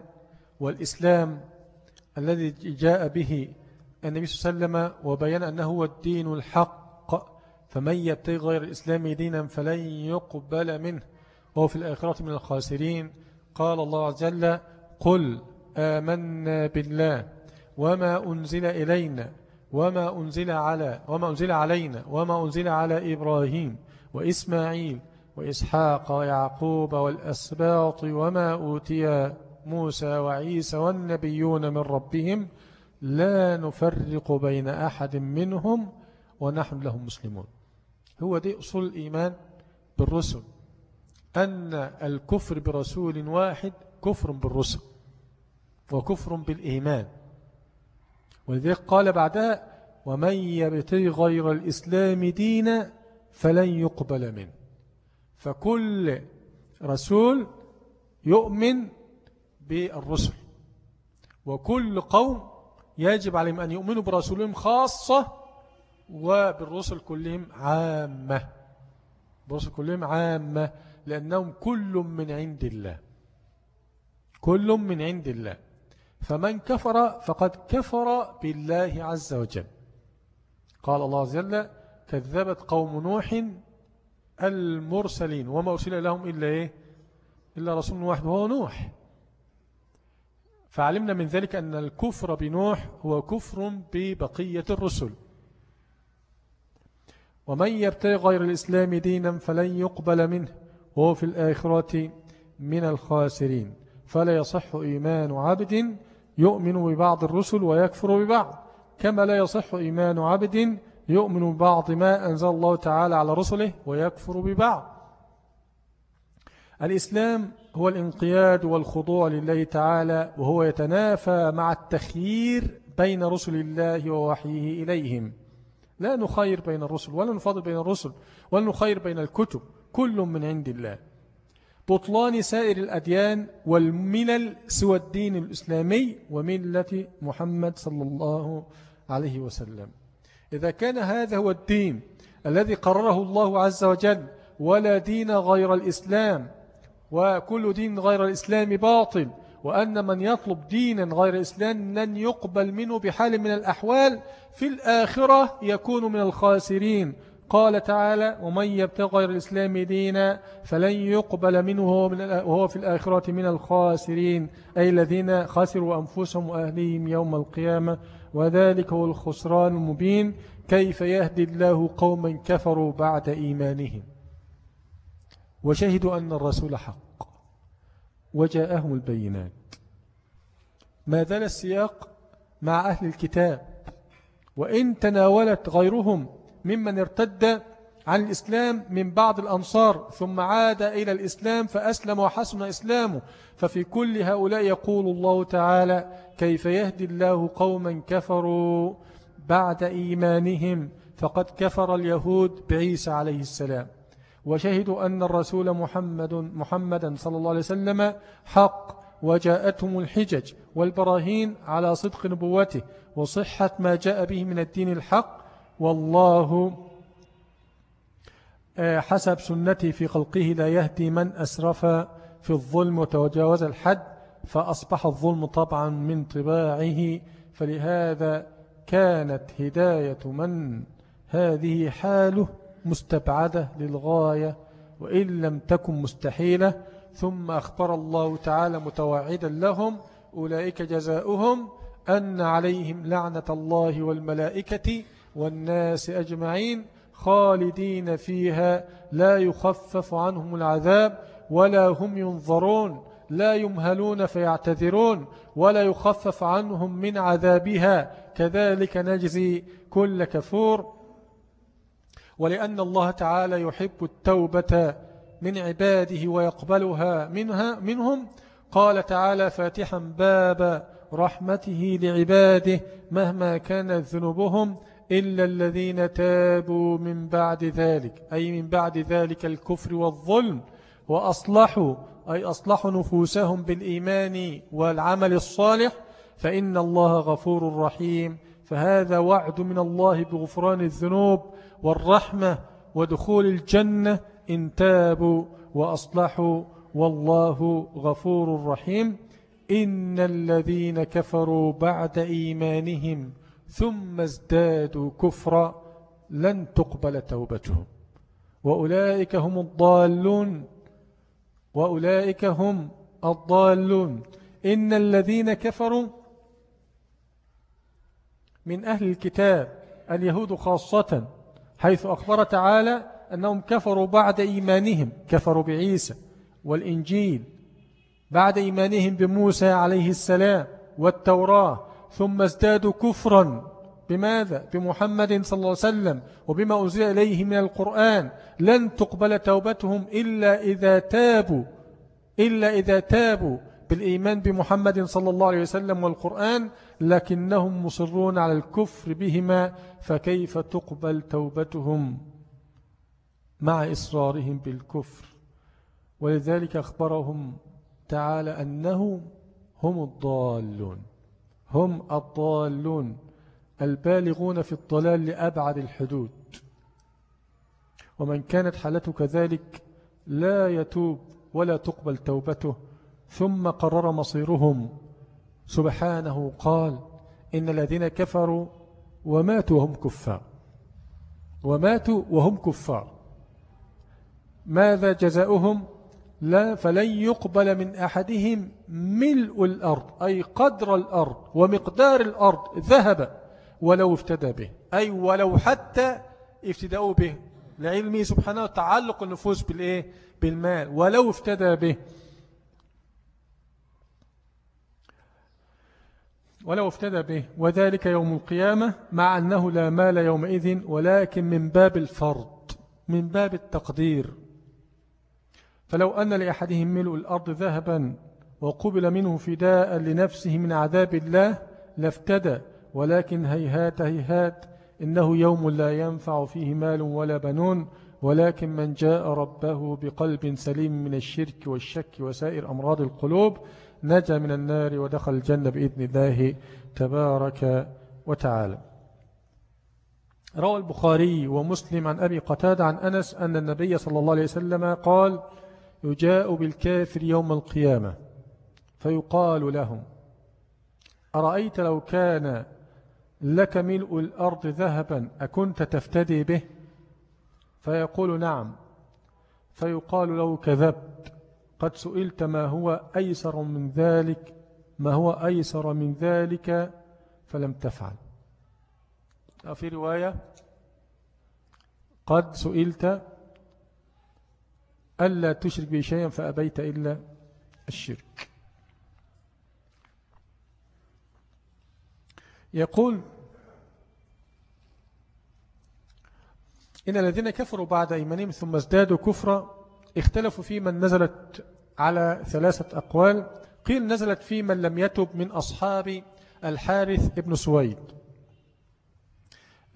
S1: والإسلام الذي جاء به النبي صلى الله عليه وسلم وبيان أنه هو الدين الحق فمن يبتغي غير الإسلام دينا فلن يقبل منه وهو في الآخرة من الخاسرين قال الله عز وجل قل آمنا بالله وما أنزل إلينا وما أنزل على وما أنزل علينا وما أنزل على إبراهيم وإسماعيل وإسحاق ويعقوب والأسباط وما أوتي موسى وعيسى والنبيون من ربهم لا نفرق بين أحد منهم ونحن لهم مسلمون هو دي أصول الإيمان بالرسل أن الكفر برسول واحد كفر بالرسل وكفر بالإيمان ولذلك قال بعدها ومن يبتغي غير الإسلام دينا فلن يقبل منه فكل رسول يؤمن بالرسل وكل قوم يجب عليهم أن يؤمنوا برسولهم خاصة وبالرسل كلهم عامة بالرسل كلهم عامة لأنهم كل من عند الله كل من عند الله فمن كفر فقد كفر بالله عز وجل قال الله عز وجل كذبت قوم نوح المرسلين وما أرسل لهم إلا إيه إلا رسول واحد وهو نوح فعلمنا من ذلك أن الكفر بنوح هو كفر ببقية الرسل ومن يبتغي غير الإسلام دينا فلن يقبل منه وهو في الآخرة من الخاسرين فلا يصح إيمان عبد يؤمن ببعض الرسل ويكفر ببعض كما لا يصح إيمان عبد يؤمن ببعض ما أنزل الله تعالى على رسله ويكفر ببعض الإسلام هو الانقياد والخضوع لله تعالى وهو يتنافى مع التخيير بين رسل الله ووحيه إليهم لا نخير بين الرسل ولا نفاضل بين الرسل ولا نخير بين الكتب كل من عند الله بطلان سائر الأديان والملل سوى الدين الإسلامي وملة محمد صلى الله عليه وسلم إذا كان هذا هو الدين الذي قرره الله عز وجل ولا دين غير الإسلام وكل دين غير الإسلام باطل وأن من يطلب دينا غير الإسلام لن يقبل منه بحال من الأحوال في الآخرة يكون من الخاسرين قال تعالى ومن يبتغي غير الإسلام دينا فلن يقبل منه وهو في الآخرة من الخاسرين أي الذين خسروا أنفسهم وأهليهم يوم القيامة وذلك هو الخسران المبين كيف يهدي الله قوما كفروا بعد إيمانهم وشهدوا أن الرسول حق وجاءهم البينات ما زال السياق مع أهل الكتاب وإن تناولت غيرهم ممن ارتد عن الإسلام من بعض الأنصار ثم عاد إلى الإسلام فأسلم وحسن إسلامه ففي كل هؤلاء يقول الله تعالى كيف يهدي الله قوما كفروا بعد إيمانهم فقد كفر اليهود بعيسى عليه السلام وشهدوا أن الرسول محمد محمدا صلى الله عليه وسلم حق وجاءتهم الحجج والبراهين على صدق نبوته وصحة ما جاء به من الدين الحق والله آه، حسب سنته في خلقه لا يهدي من أسرف في الظلم وتجاوز الحد فأصبح الظلم طبعا من طباعه فلهذا كانت هداية من هذه حاله مستبعدة للغاية وإن لم تكن مستحيلة ثم أخبر الله تعالى متواعدا لهم أولئك جزاؤهم أن عليهم لعنة الله والملائكة والناس أجمعين خالدين فيها لا يخفف عنهم العذاب ولا هم ينظرون لا يمهلون فيعتذرون ولا يخفف عنهم من عذابها كذلك نجزي كل كفور ولأن الله تعالى يحب التوبة من عباده ويقبلها منها منهم قال تعالى فاتحا باب رحمته لعباده مهما كانت ذنوبهم إلا الذين تابوا من بعد ذلك أي من بعد ذلك الكفر والظلم وأصلحوا أي أصلحوا نفوسهم بالإيمان والعمل الصالح فإن الله غفور رحيم فهذا وعد من الله بغفران الذنوب والرحمة ودخول الجنة إن تابوا وأصلحوا والله غفور رحيم إن الذين كفروا بعد إيمانهم ثم ازدادوا كفرا لن تقبل توبتهم وأولئك هم الضالون وأولئك هم الضالون إن الذين كفروا من أهل الكتاب اليهود خاصة حيث أخبر تعالى أنهم كفروا بعد إيمانهم كفروا بعيسى والإنجيل بعد إيمانهم بموسى عليه السلام والتوراة ثم ازدادوا كفرا بماذا؟ بمحمد صلى الله عليه وسلم وبما أنزل إليه من القرآن لن تقبل توبتهم إلا إذا تابوا إلا إذا تابوا بالإيمان بمحمد صلى الله عليه وسلم والقرآن لكنهم مصرون على الكفر بهما فكيف تقبل توبتهم مع إصرارهم بالكفر ولذلك أخبرهم تعالى أنه هم الضالون هم الضالون البالغون في الضلال لأبعد الحدود ومن كانت حالته كذلك لا يتوب ولا تقبل توبته ثم قرر مصيرهم سبحانه قال إن الذين كفروا وماتوا وهم كفار وماتوا وهم كفار ماذا جزاؤهم لا فلن يقبل من أحدهم ملء الأرض أي قدر الأرض ومقدار الأرض ذهب ولو افتدى به أي ولو حتى افتداؤوا به لعلمه سبحانه وتعلق النفوس بالإيه؟ بالمال ولو افتدى به ولو افتدى به وذلك يوم القيامة مع أنه لا مال يومئذ ولكن من باب الفرض من باب التقدير فلو أن لأحدهم ملء الأرض ذهبا وقبل منه فداء لنفسه من عذاب الله لافتدى ولكن هيهات هيهات إنه يوم لا ينفع فيه مال ولا بنون ولكن من جاء ربه بقلب سليم من الشرك والشك وسائر أمراض القلوب نجا من النار ودخل الجنة بإذن الله تبارك وتعالى روى البخاري ومسلم عن أبي قتادة عن أنس أن النبي صلى الله عليه وسلم قال يجاء بالكافر يوم القيامة فيقال لهم أرأيت لو كان لك ملء الأرض ذهبا أكنت تفتدي به فيقول نعم فيقال له كذبت قد سئلت ما هو أيسر من ذلك ما هو أيسر من ذلك فلم تفعل آه، في رواية قد سئلت ألا تشرك بي شيئا فأبيت إلا الشرك يقول إن الذين كفروا بعد إيمانهم ثم ازدادوا كفرا اختلفوا في من نزلت على ثلاثة أقوال قيل نزلت في من لم يتب من أصحاب الحارث ابن سويد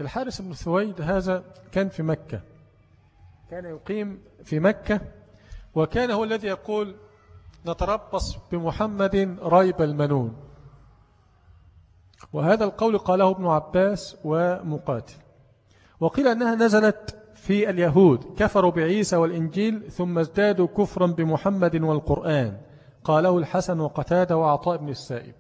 S1: الحارث ابن سويد هذا كان في مكة كان يقيم في مكة وكان هو الذي يقول نتربص بمحمد ريب المنون وهذا القول قاله ابن عباس ومقاتل وقيل أنها نزلت في اليهود كفروا بعيسى والإنجيل ثم ازدادوا كفرا بمحمد والقرآن قاله الحسن وقتادة وعطاء بن السائب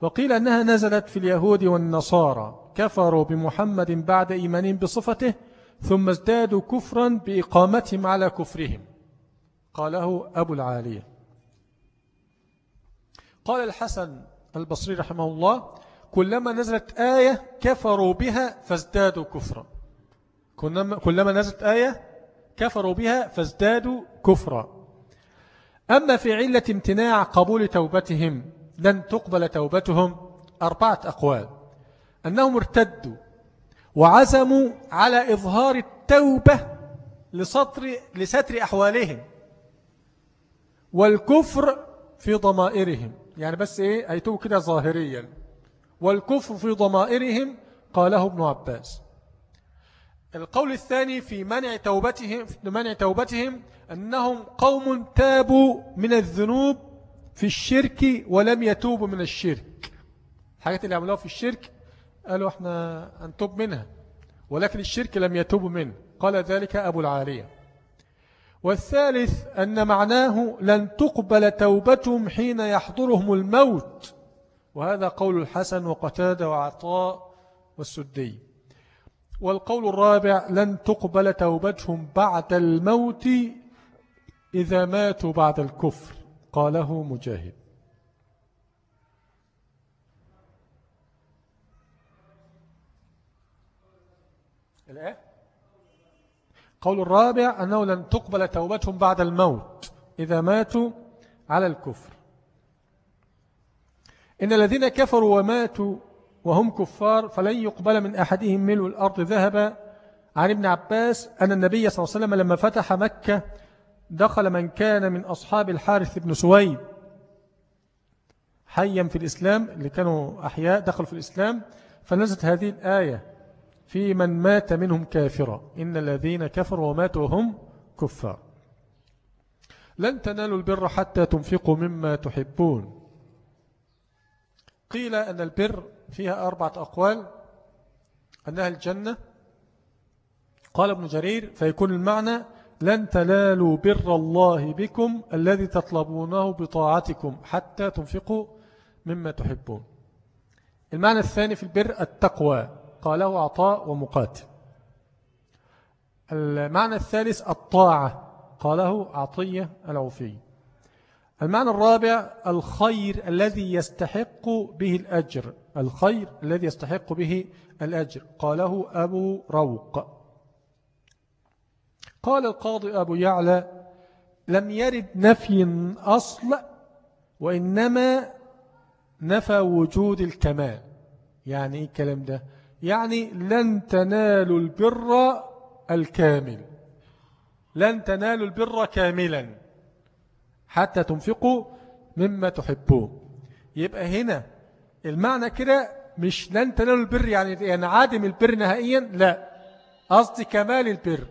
S1: وقيل أنها نزلت في اليهود والنصارى كفروا بمحمد بعد إيمانهم بصفته ثم ازدادوا كفرا بإقامتهم على كفرهم قاله أبو العالية قال الحسن البصري رحمه الله كلما نزلت آية كفروا بها فازدادوا كفرا كلما نزلت آية كفروا بها فازدادوا كفرا أما في علة امتناع قبول توبتهم لن تقبل توبتهم أربعة أقوال أنهم ارتدوا وعزموا على إظهار التوبة لسطر, لستر أحوالهم والكفر في ضمائرهم يعني بس إيه هيتوب كده ظاهريا والكفر في ضمائرهم قاله ابن عباس القول الثاني في منع توبتهم في منع توبتهم أنهم قوم تابوا من الذنوب في الشرك ولم يتوبوا من الشرك الحاجات اللي عملوها في الشرك قالوا احنا هنتوب منها ولكن الشرك لم يتوبوا منه قال ذلك أبو العالية والثالث أن معناه لن تقبل توبتهم حين يحضرهم الموت وهذا قول الحسن وقتادة وعطاء والسدي والقول الرابع لن تقبل توبتهم بعد الموت إذا ماتوا بعد الكفر قاله مجاهد قول الرابع أنه لن تقبل توبتهم بعد الموت إذا ماتوا على الكفر إن الذين كفروا وماتوا وهم كفار فلن يقبل من أحدهم ملء الأرض ذهبا عن ابن عباس أن النبي صلى الله عليه وسلم لما فتح مكة دخل من كان من أصحاب الحارث بن سويد حيا في الإسلام اللي كانوا أحياء دخلوا في الإسلام فنزلت هذه الآية في من مات منهم كافرا إن الذين كفروا وماتوا هم كفار لن تنالوا البر حتى تنفقوا مما تحبون قيل أن البر فيها أربعة أقوال أنها الجنة قال ابن جرير فيكون المعنى لن تنالوا بر الله بكم الذي تطلبونه بطاعتكم حتى تنفقوا مما تحبون المعنى الثاني في البر التقوى قاله عطاء ومقاتل المعنى الثالث الطاعة قاله عطية العوفي المعنى الرابع الخير الذي يستحق به الأجر الخير الذي يستحق به الأجر قاله أبو روق قال القاضي أبو يعلى لم يرد نفي أصل وإنما نفى وجود الكمال يعني إيه الكلام ده يعني لن تنالوا البر الكامل لن تنالوا البر كاملا حتى تنفقوا مما تحبون يبقى هنا المعنى كده مش لن تنالوا البر يعني يعني عادم البر نهائيا لا قصدي كمال البر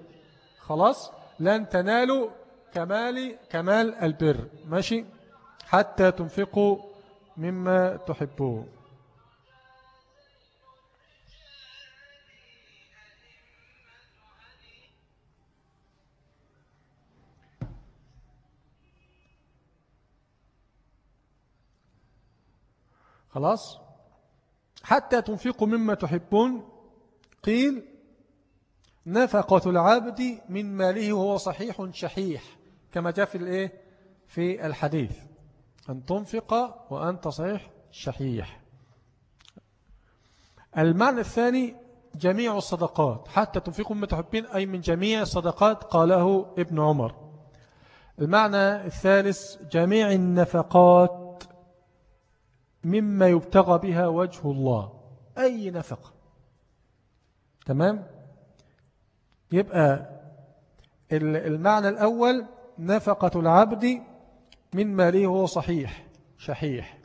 S1: خلاص لن تنالوا كمال كمال البر ماشي حتى تنفقوا مما تحبون خلاص حتى تنفقوا مما تحبون قيل نفقة العبد من ماله وهو صحيح شحيح كما جاء في الايه في الحديث أن تنفق وأنت صحيح شحيح المعنى الثاني جميع الصدقات حتى تنفقوا مما تحبين أي من جميع الصدقات قاله ابن عمر المعنى الثالث جميع النفقات مما يبتغى بها وجه الله أي نفقة تمام يبقى المعنى الأول نفقة العبد من ماله هو صحيح شحيح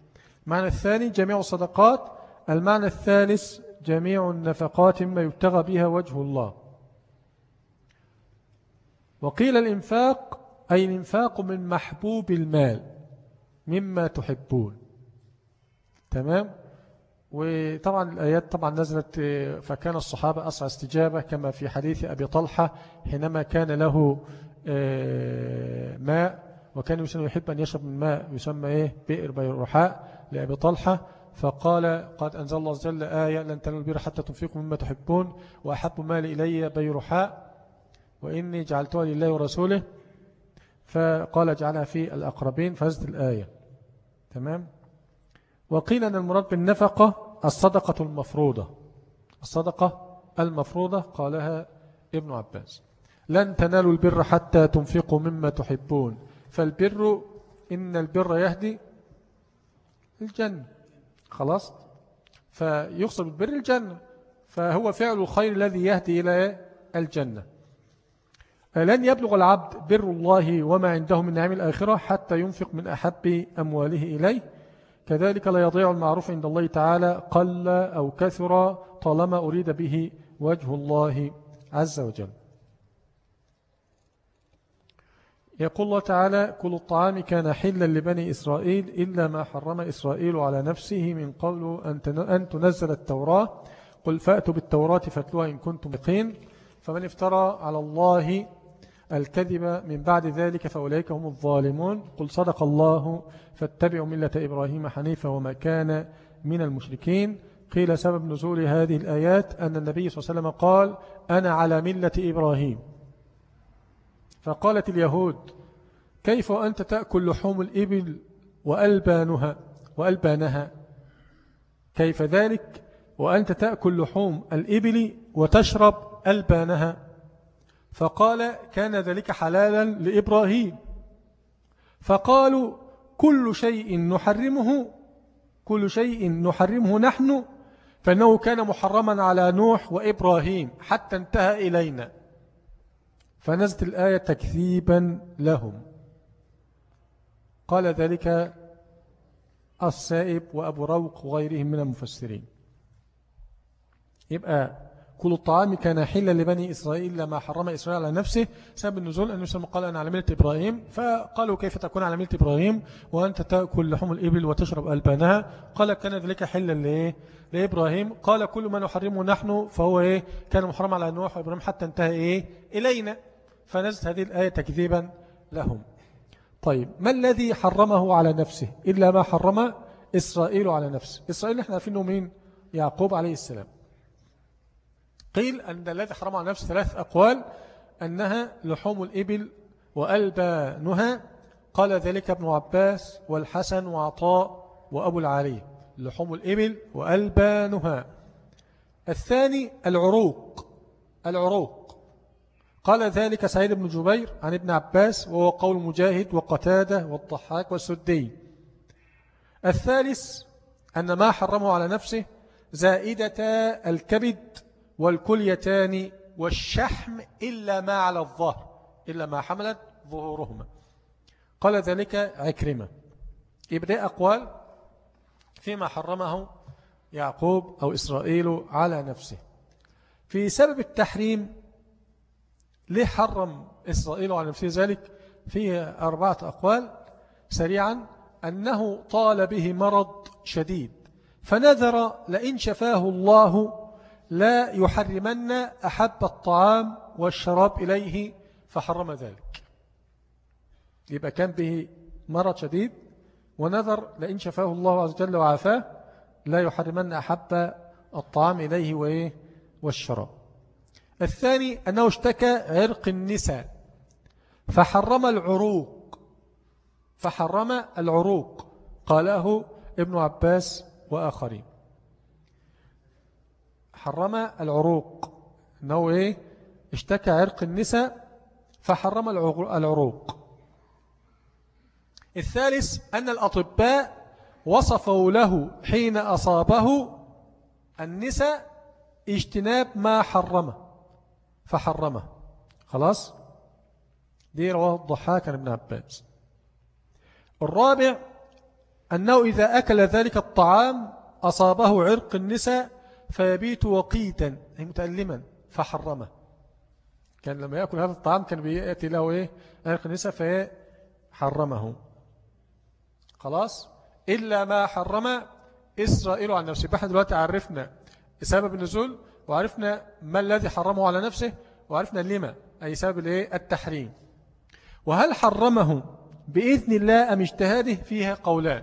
S1: المعنى الثاني جميع الصدقات المعنى الثالث جميع النفقات مما يبتغى بها وجه الله وقيل الإنفاق أي الإنفاق من محبوب المال مما تحبون تمام وطبعا الآيات طبعا نزلت آه، فكان الصحابة أسرع استجابة كما في حديث أبي طلحة حينما كان له آه، ماء وكان يسمى يحب أن يشرب من ماء يسمى إيه بئر بيرحاء لأبي طلحة فقال قد أنزل الله جل آية لن تنالوا البير حتى تنفقوا مما تحبون وأحب مالي إلي بيرحاء وإني جعلتها لله ورسوله فقال جعلها في الأقربين فهزت الآية تمام؟ وقيل أن المراد بالنفقة الصدقة المفروضة الصدقة المفروضة قالها ابن عباس لن تنالوا البر حتى تنفقوا مما تحبون فالبر إن البر يهدي الجنة خلاص فيقصد البر الجنة فهو فعل الخير الذي يهدي إلى الجنة لن يبلغ العبد بر الله وما عنده من نعم الآخرة حتى ينفق من أحب أمواله إليه كذلك لا يضيع المعروف عند الله تعالى قل أو كثر طالما أريد به وجه الله عز وجل يقول الله تعالى كل الطعام كان حلا لبني إسرائيل إلا ما حرم إسرائيل على نفسه من قول أن تنزل التوراة قل فأتوا بالتوراة فاتلوها إن كنتم بقين فمن افترى على الله الكذب من بعد ذلك فأولئك هم الظالمون قل صدق الله فاتبعوا ملة إبراهيم حنيفة وما كان من المشركين قيل سبب نزول هذه الآيات أن النبي صلى الله عليه وسلم قال أنا على ملة إبراهيم فقالت اليهود كيف أنت تأكل لحوم الإبل وألبانها وألبانها كيف ذلك وأنت تأكل لحوم الإبل وتشرب ألبانها فقال كان ذلك حلالا لإبراهيم فقالوا كل شيء نحرمه كل شيء نحرمه نحن فأنه كان محرما على نوح وإبراهيم حتى انتهى إلينا فنزلت الآية تكذيبا لهم قال ذلك السائب وأبو روق وغيرهم من المفسرين يبقى كل الطعام كان حلا لبني إسرائيل لما حرم إسرائيل على نفسه سبب النزول أن يسلم قال أنا على ملة إبراهيم فقالوا كيف تكون على ملة إبراهيم وأنت تأكل لحوم الإبل وتشرب ألبانها قال كان ذلك حلا لإيه لإبراهيم قال كل ما نحرمه نحن فهو إيه كان محرم على نوح وإبراهيم حتى انتهى إيه إلينا فنزلت هذه الآية تكذيبا لهم طيب ما الذي حرمه على نفسه إلا ما حرم إسرائيل على نفسه إسرائيل نحن عارفينه مين يعقوب عليه السلام قيل أن الذي حرم على نفسه ثلاث أقوال أنها لحوم الإبل وألبانها قال ذلك ابن عباس والحسن وعطاء وأبو العالي لحوم الإبل وألبانها الثاني العروق العروق قال ذلك سعيد بن جبير عن ابن عباس وهو قول مجاهد وقتادة والضحاك والسدي الثالث أن ما حرمه على نفسه زائدة الكبد والكليتان والشحم إلا ما على الظهر إلا ما حملت ظهورهما قال ذلك عكرمة إبداء أقوال فيما حرمه يعقوب أو إسرائيل على نفسه في سبب التحريم ليه حرم إسرائيل على نفسه ذلك فيه أربعة أقوال سريعا أنه طال به مرض شديد فنذر لئن شفاه الله لا يحرمن أحب الطعام والشراب إليه فحرم ذلك يبقى كان به مرض شديد ونذر لإن شفاه الله عز وجل وعافاه لا يحرمن أحب الطعام إليه وإيه والشراب الثاني أنه اشتكى عرق النساء فحرم العروق فحرم العروق قاله ابن عباس وآخرين حرم العروق أنه إيه اشتكى عرق النساء فحرم العروق الثالث أن الأطباء وصفوا له حين أصابه النساء اجتناب ما حرمه فحرمه خلاص دي رواه الضحاك عن ابن عباس الرابع أنه إذا أكل ذلك الطعام أصابه عرق النساء فيبيت وقيتا أي متألما فحرمه كان لما يأكل هذا الطعام كان بيأتي له إيه الكنيسة فحرمه خلاص إلا ما حرم إسرائيل عن نفسه احنا دلوقتي عرفنا سبب النزول وعرفنا ما الذي حرمه على نفسه وعرفنا لما أي سبب الإيه التحريم وهل حرمه بإذن الله أم اجتهاده فيها قولان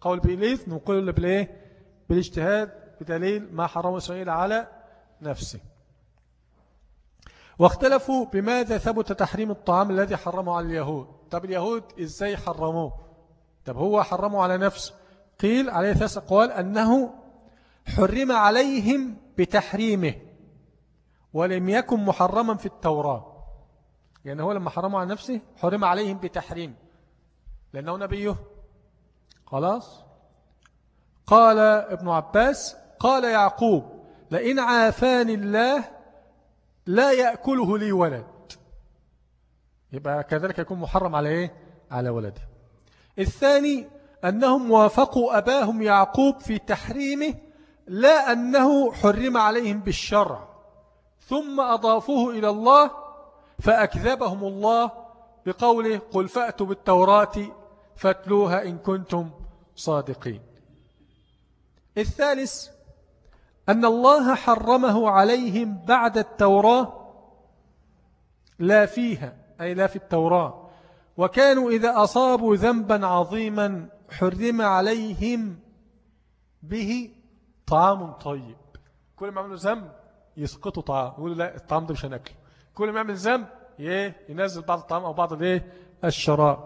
S1: قول بإذن وقول بالإيه بالاجتهاد بدليل ما حرم إسرائيل على نفسه واختلفوا بماذا ثبت تحريم الطعام الذي حرمه على اليهود طب اليهود إزاي حرموه طب هو حرمه على نفسه قيل عليه ثلاث أقوال أنه حرم عليهم بتحريمه ولم يكن محرما في التوراة يعني هو لما حرمه على نفسه حرم عليهم بتحريم لأنه نبيه خلاص قال ابن عباس قال يعقوب لئن عافاني الله لا يأكله لي ولد يبقى كذلك يكون محرم على إيه؟ على ولده الثاني أنهم وافقوا أباهم يعقوب في تحريمه لا أنه حرم عليهم بالشرع ثم أضافوه إلى الله فأكذبهم الله بقوله قل فأتوا بالتوراة فاتلوها إن كنتم صادقين الثالث أن الله حرمه عليهم بعد التوراة لا فيها أي لا في التوراة وكانوا إذا أصابوا ذنبا عظيما حرم عليهم به طعام طيب كل ما عملوا ذنب يسقطوا طعام يقولوا لا الطعام ده مش هناكله كل ما يعمل ذنب ينزل بعض الطعام أو بعض الايه الشراب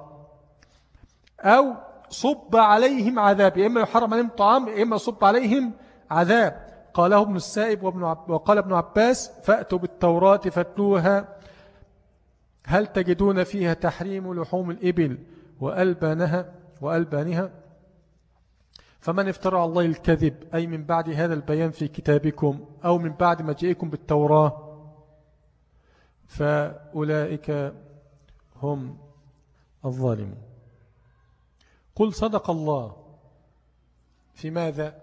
S1: أو صب عليهم عذاب يا إما يحرم عليهم طعام يا إما صب عليهم عذاب قاله ابن السائب وابن عب وقال ابن عباس فأتوا بالتوراة فاتلوها هل تجدون فيها تحريم لحوم الإبل وألبانها وألبانها فمن افترى الله الكذب أي من بعد هذا البيان في كتابكم أو من بعد ما جئكم بالتوراة فأولئك هم الظالمون قل صدق الله في ماذا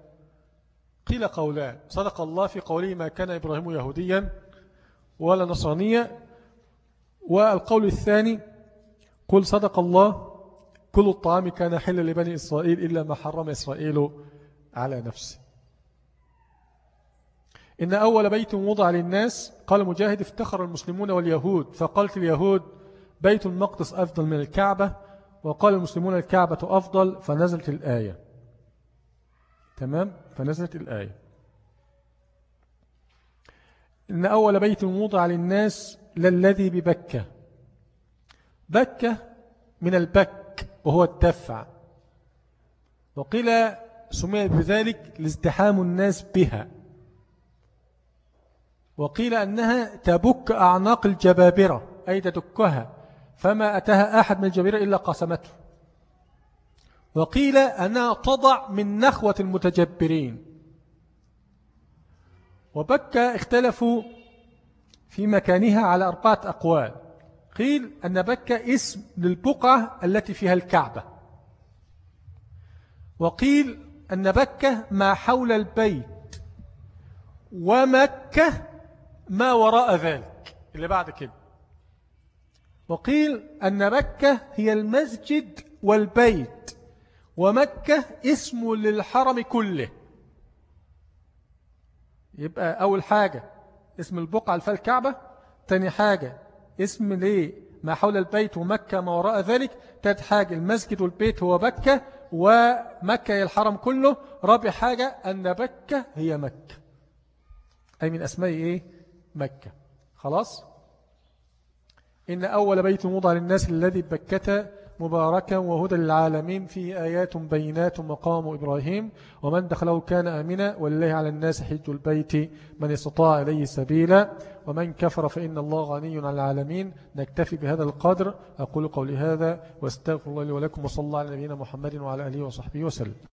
S1: قيل قولان صدق الله في قوله ما كان إبراهيم يهوديا ولا نصرانية والقول الثاني قل صدق الله كل الطعام كان حل لبني إسرائيل إلا ما حرم إسرائيل على نفسه إن أول بيت وضع للناس قال مجاهد افتخر المسلمون واليهود فقالت اليهود بيت المقدس أفضل من الكعبة وقال المسلمون الكعبة أفضل فنزلت الآية تمام فنزلت الآية إن أول بيت موضع للناس للذي ببكة بكة من البك وهو الدفع وقيل سمي بذلك لازدحام الناس بها وقيل أنها تبك أعناق الجبابرة أي تدكها فما أتها أحد من الجبابرة إلا قسمته وقيل أنها تضع من نخوة المتجبرين وبكة اختلفوا في مكانها على أربعة أقوال قيل أن بكة اسم للبقعة التي فيها الكعبة وقيل أن بكة ما حول البيت ومكة ما وراء ذلك اللي بعد كده وقيل أن مكة هي المسجد والبيت ومكة اسم للحرم كله يبقى أول حاجة اسم البقعة الفال الكعبة تاني حاجة اسم ليه ما حول البيت ومكة ما وراء ذلك تالت حاجة المسجد والبيت هو بكة ومكة هي الحرم كله رابع حاجة أن بكة هي مكة أي من أسماء إيه مكة خلاص إن أول بيت موضع للناس الذي بكتها مباركا وهدى للعالمين في آيات بينات مقام إبراهيم ومن دخله كان آمنا والله على الناس حج البيت من استطاع إليه سبيلا ومن كفر فإن الله غني على العالمين نكتفي بهذا القدر أقول قولي هذا واستغفر الله لي ولكم وصلى الله على نبينا محمد وعلى آله وصحبه وسلم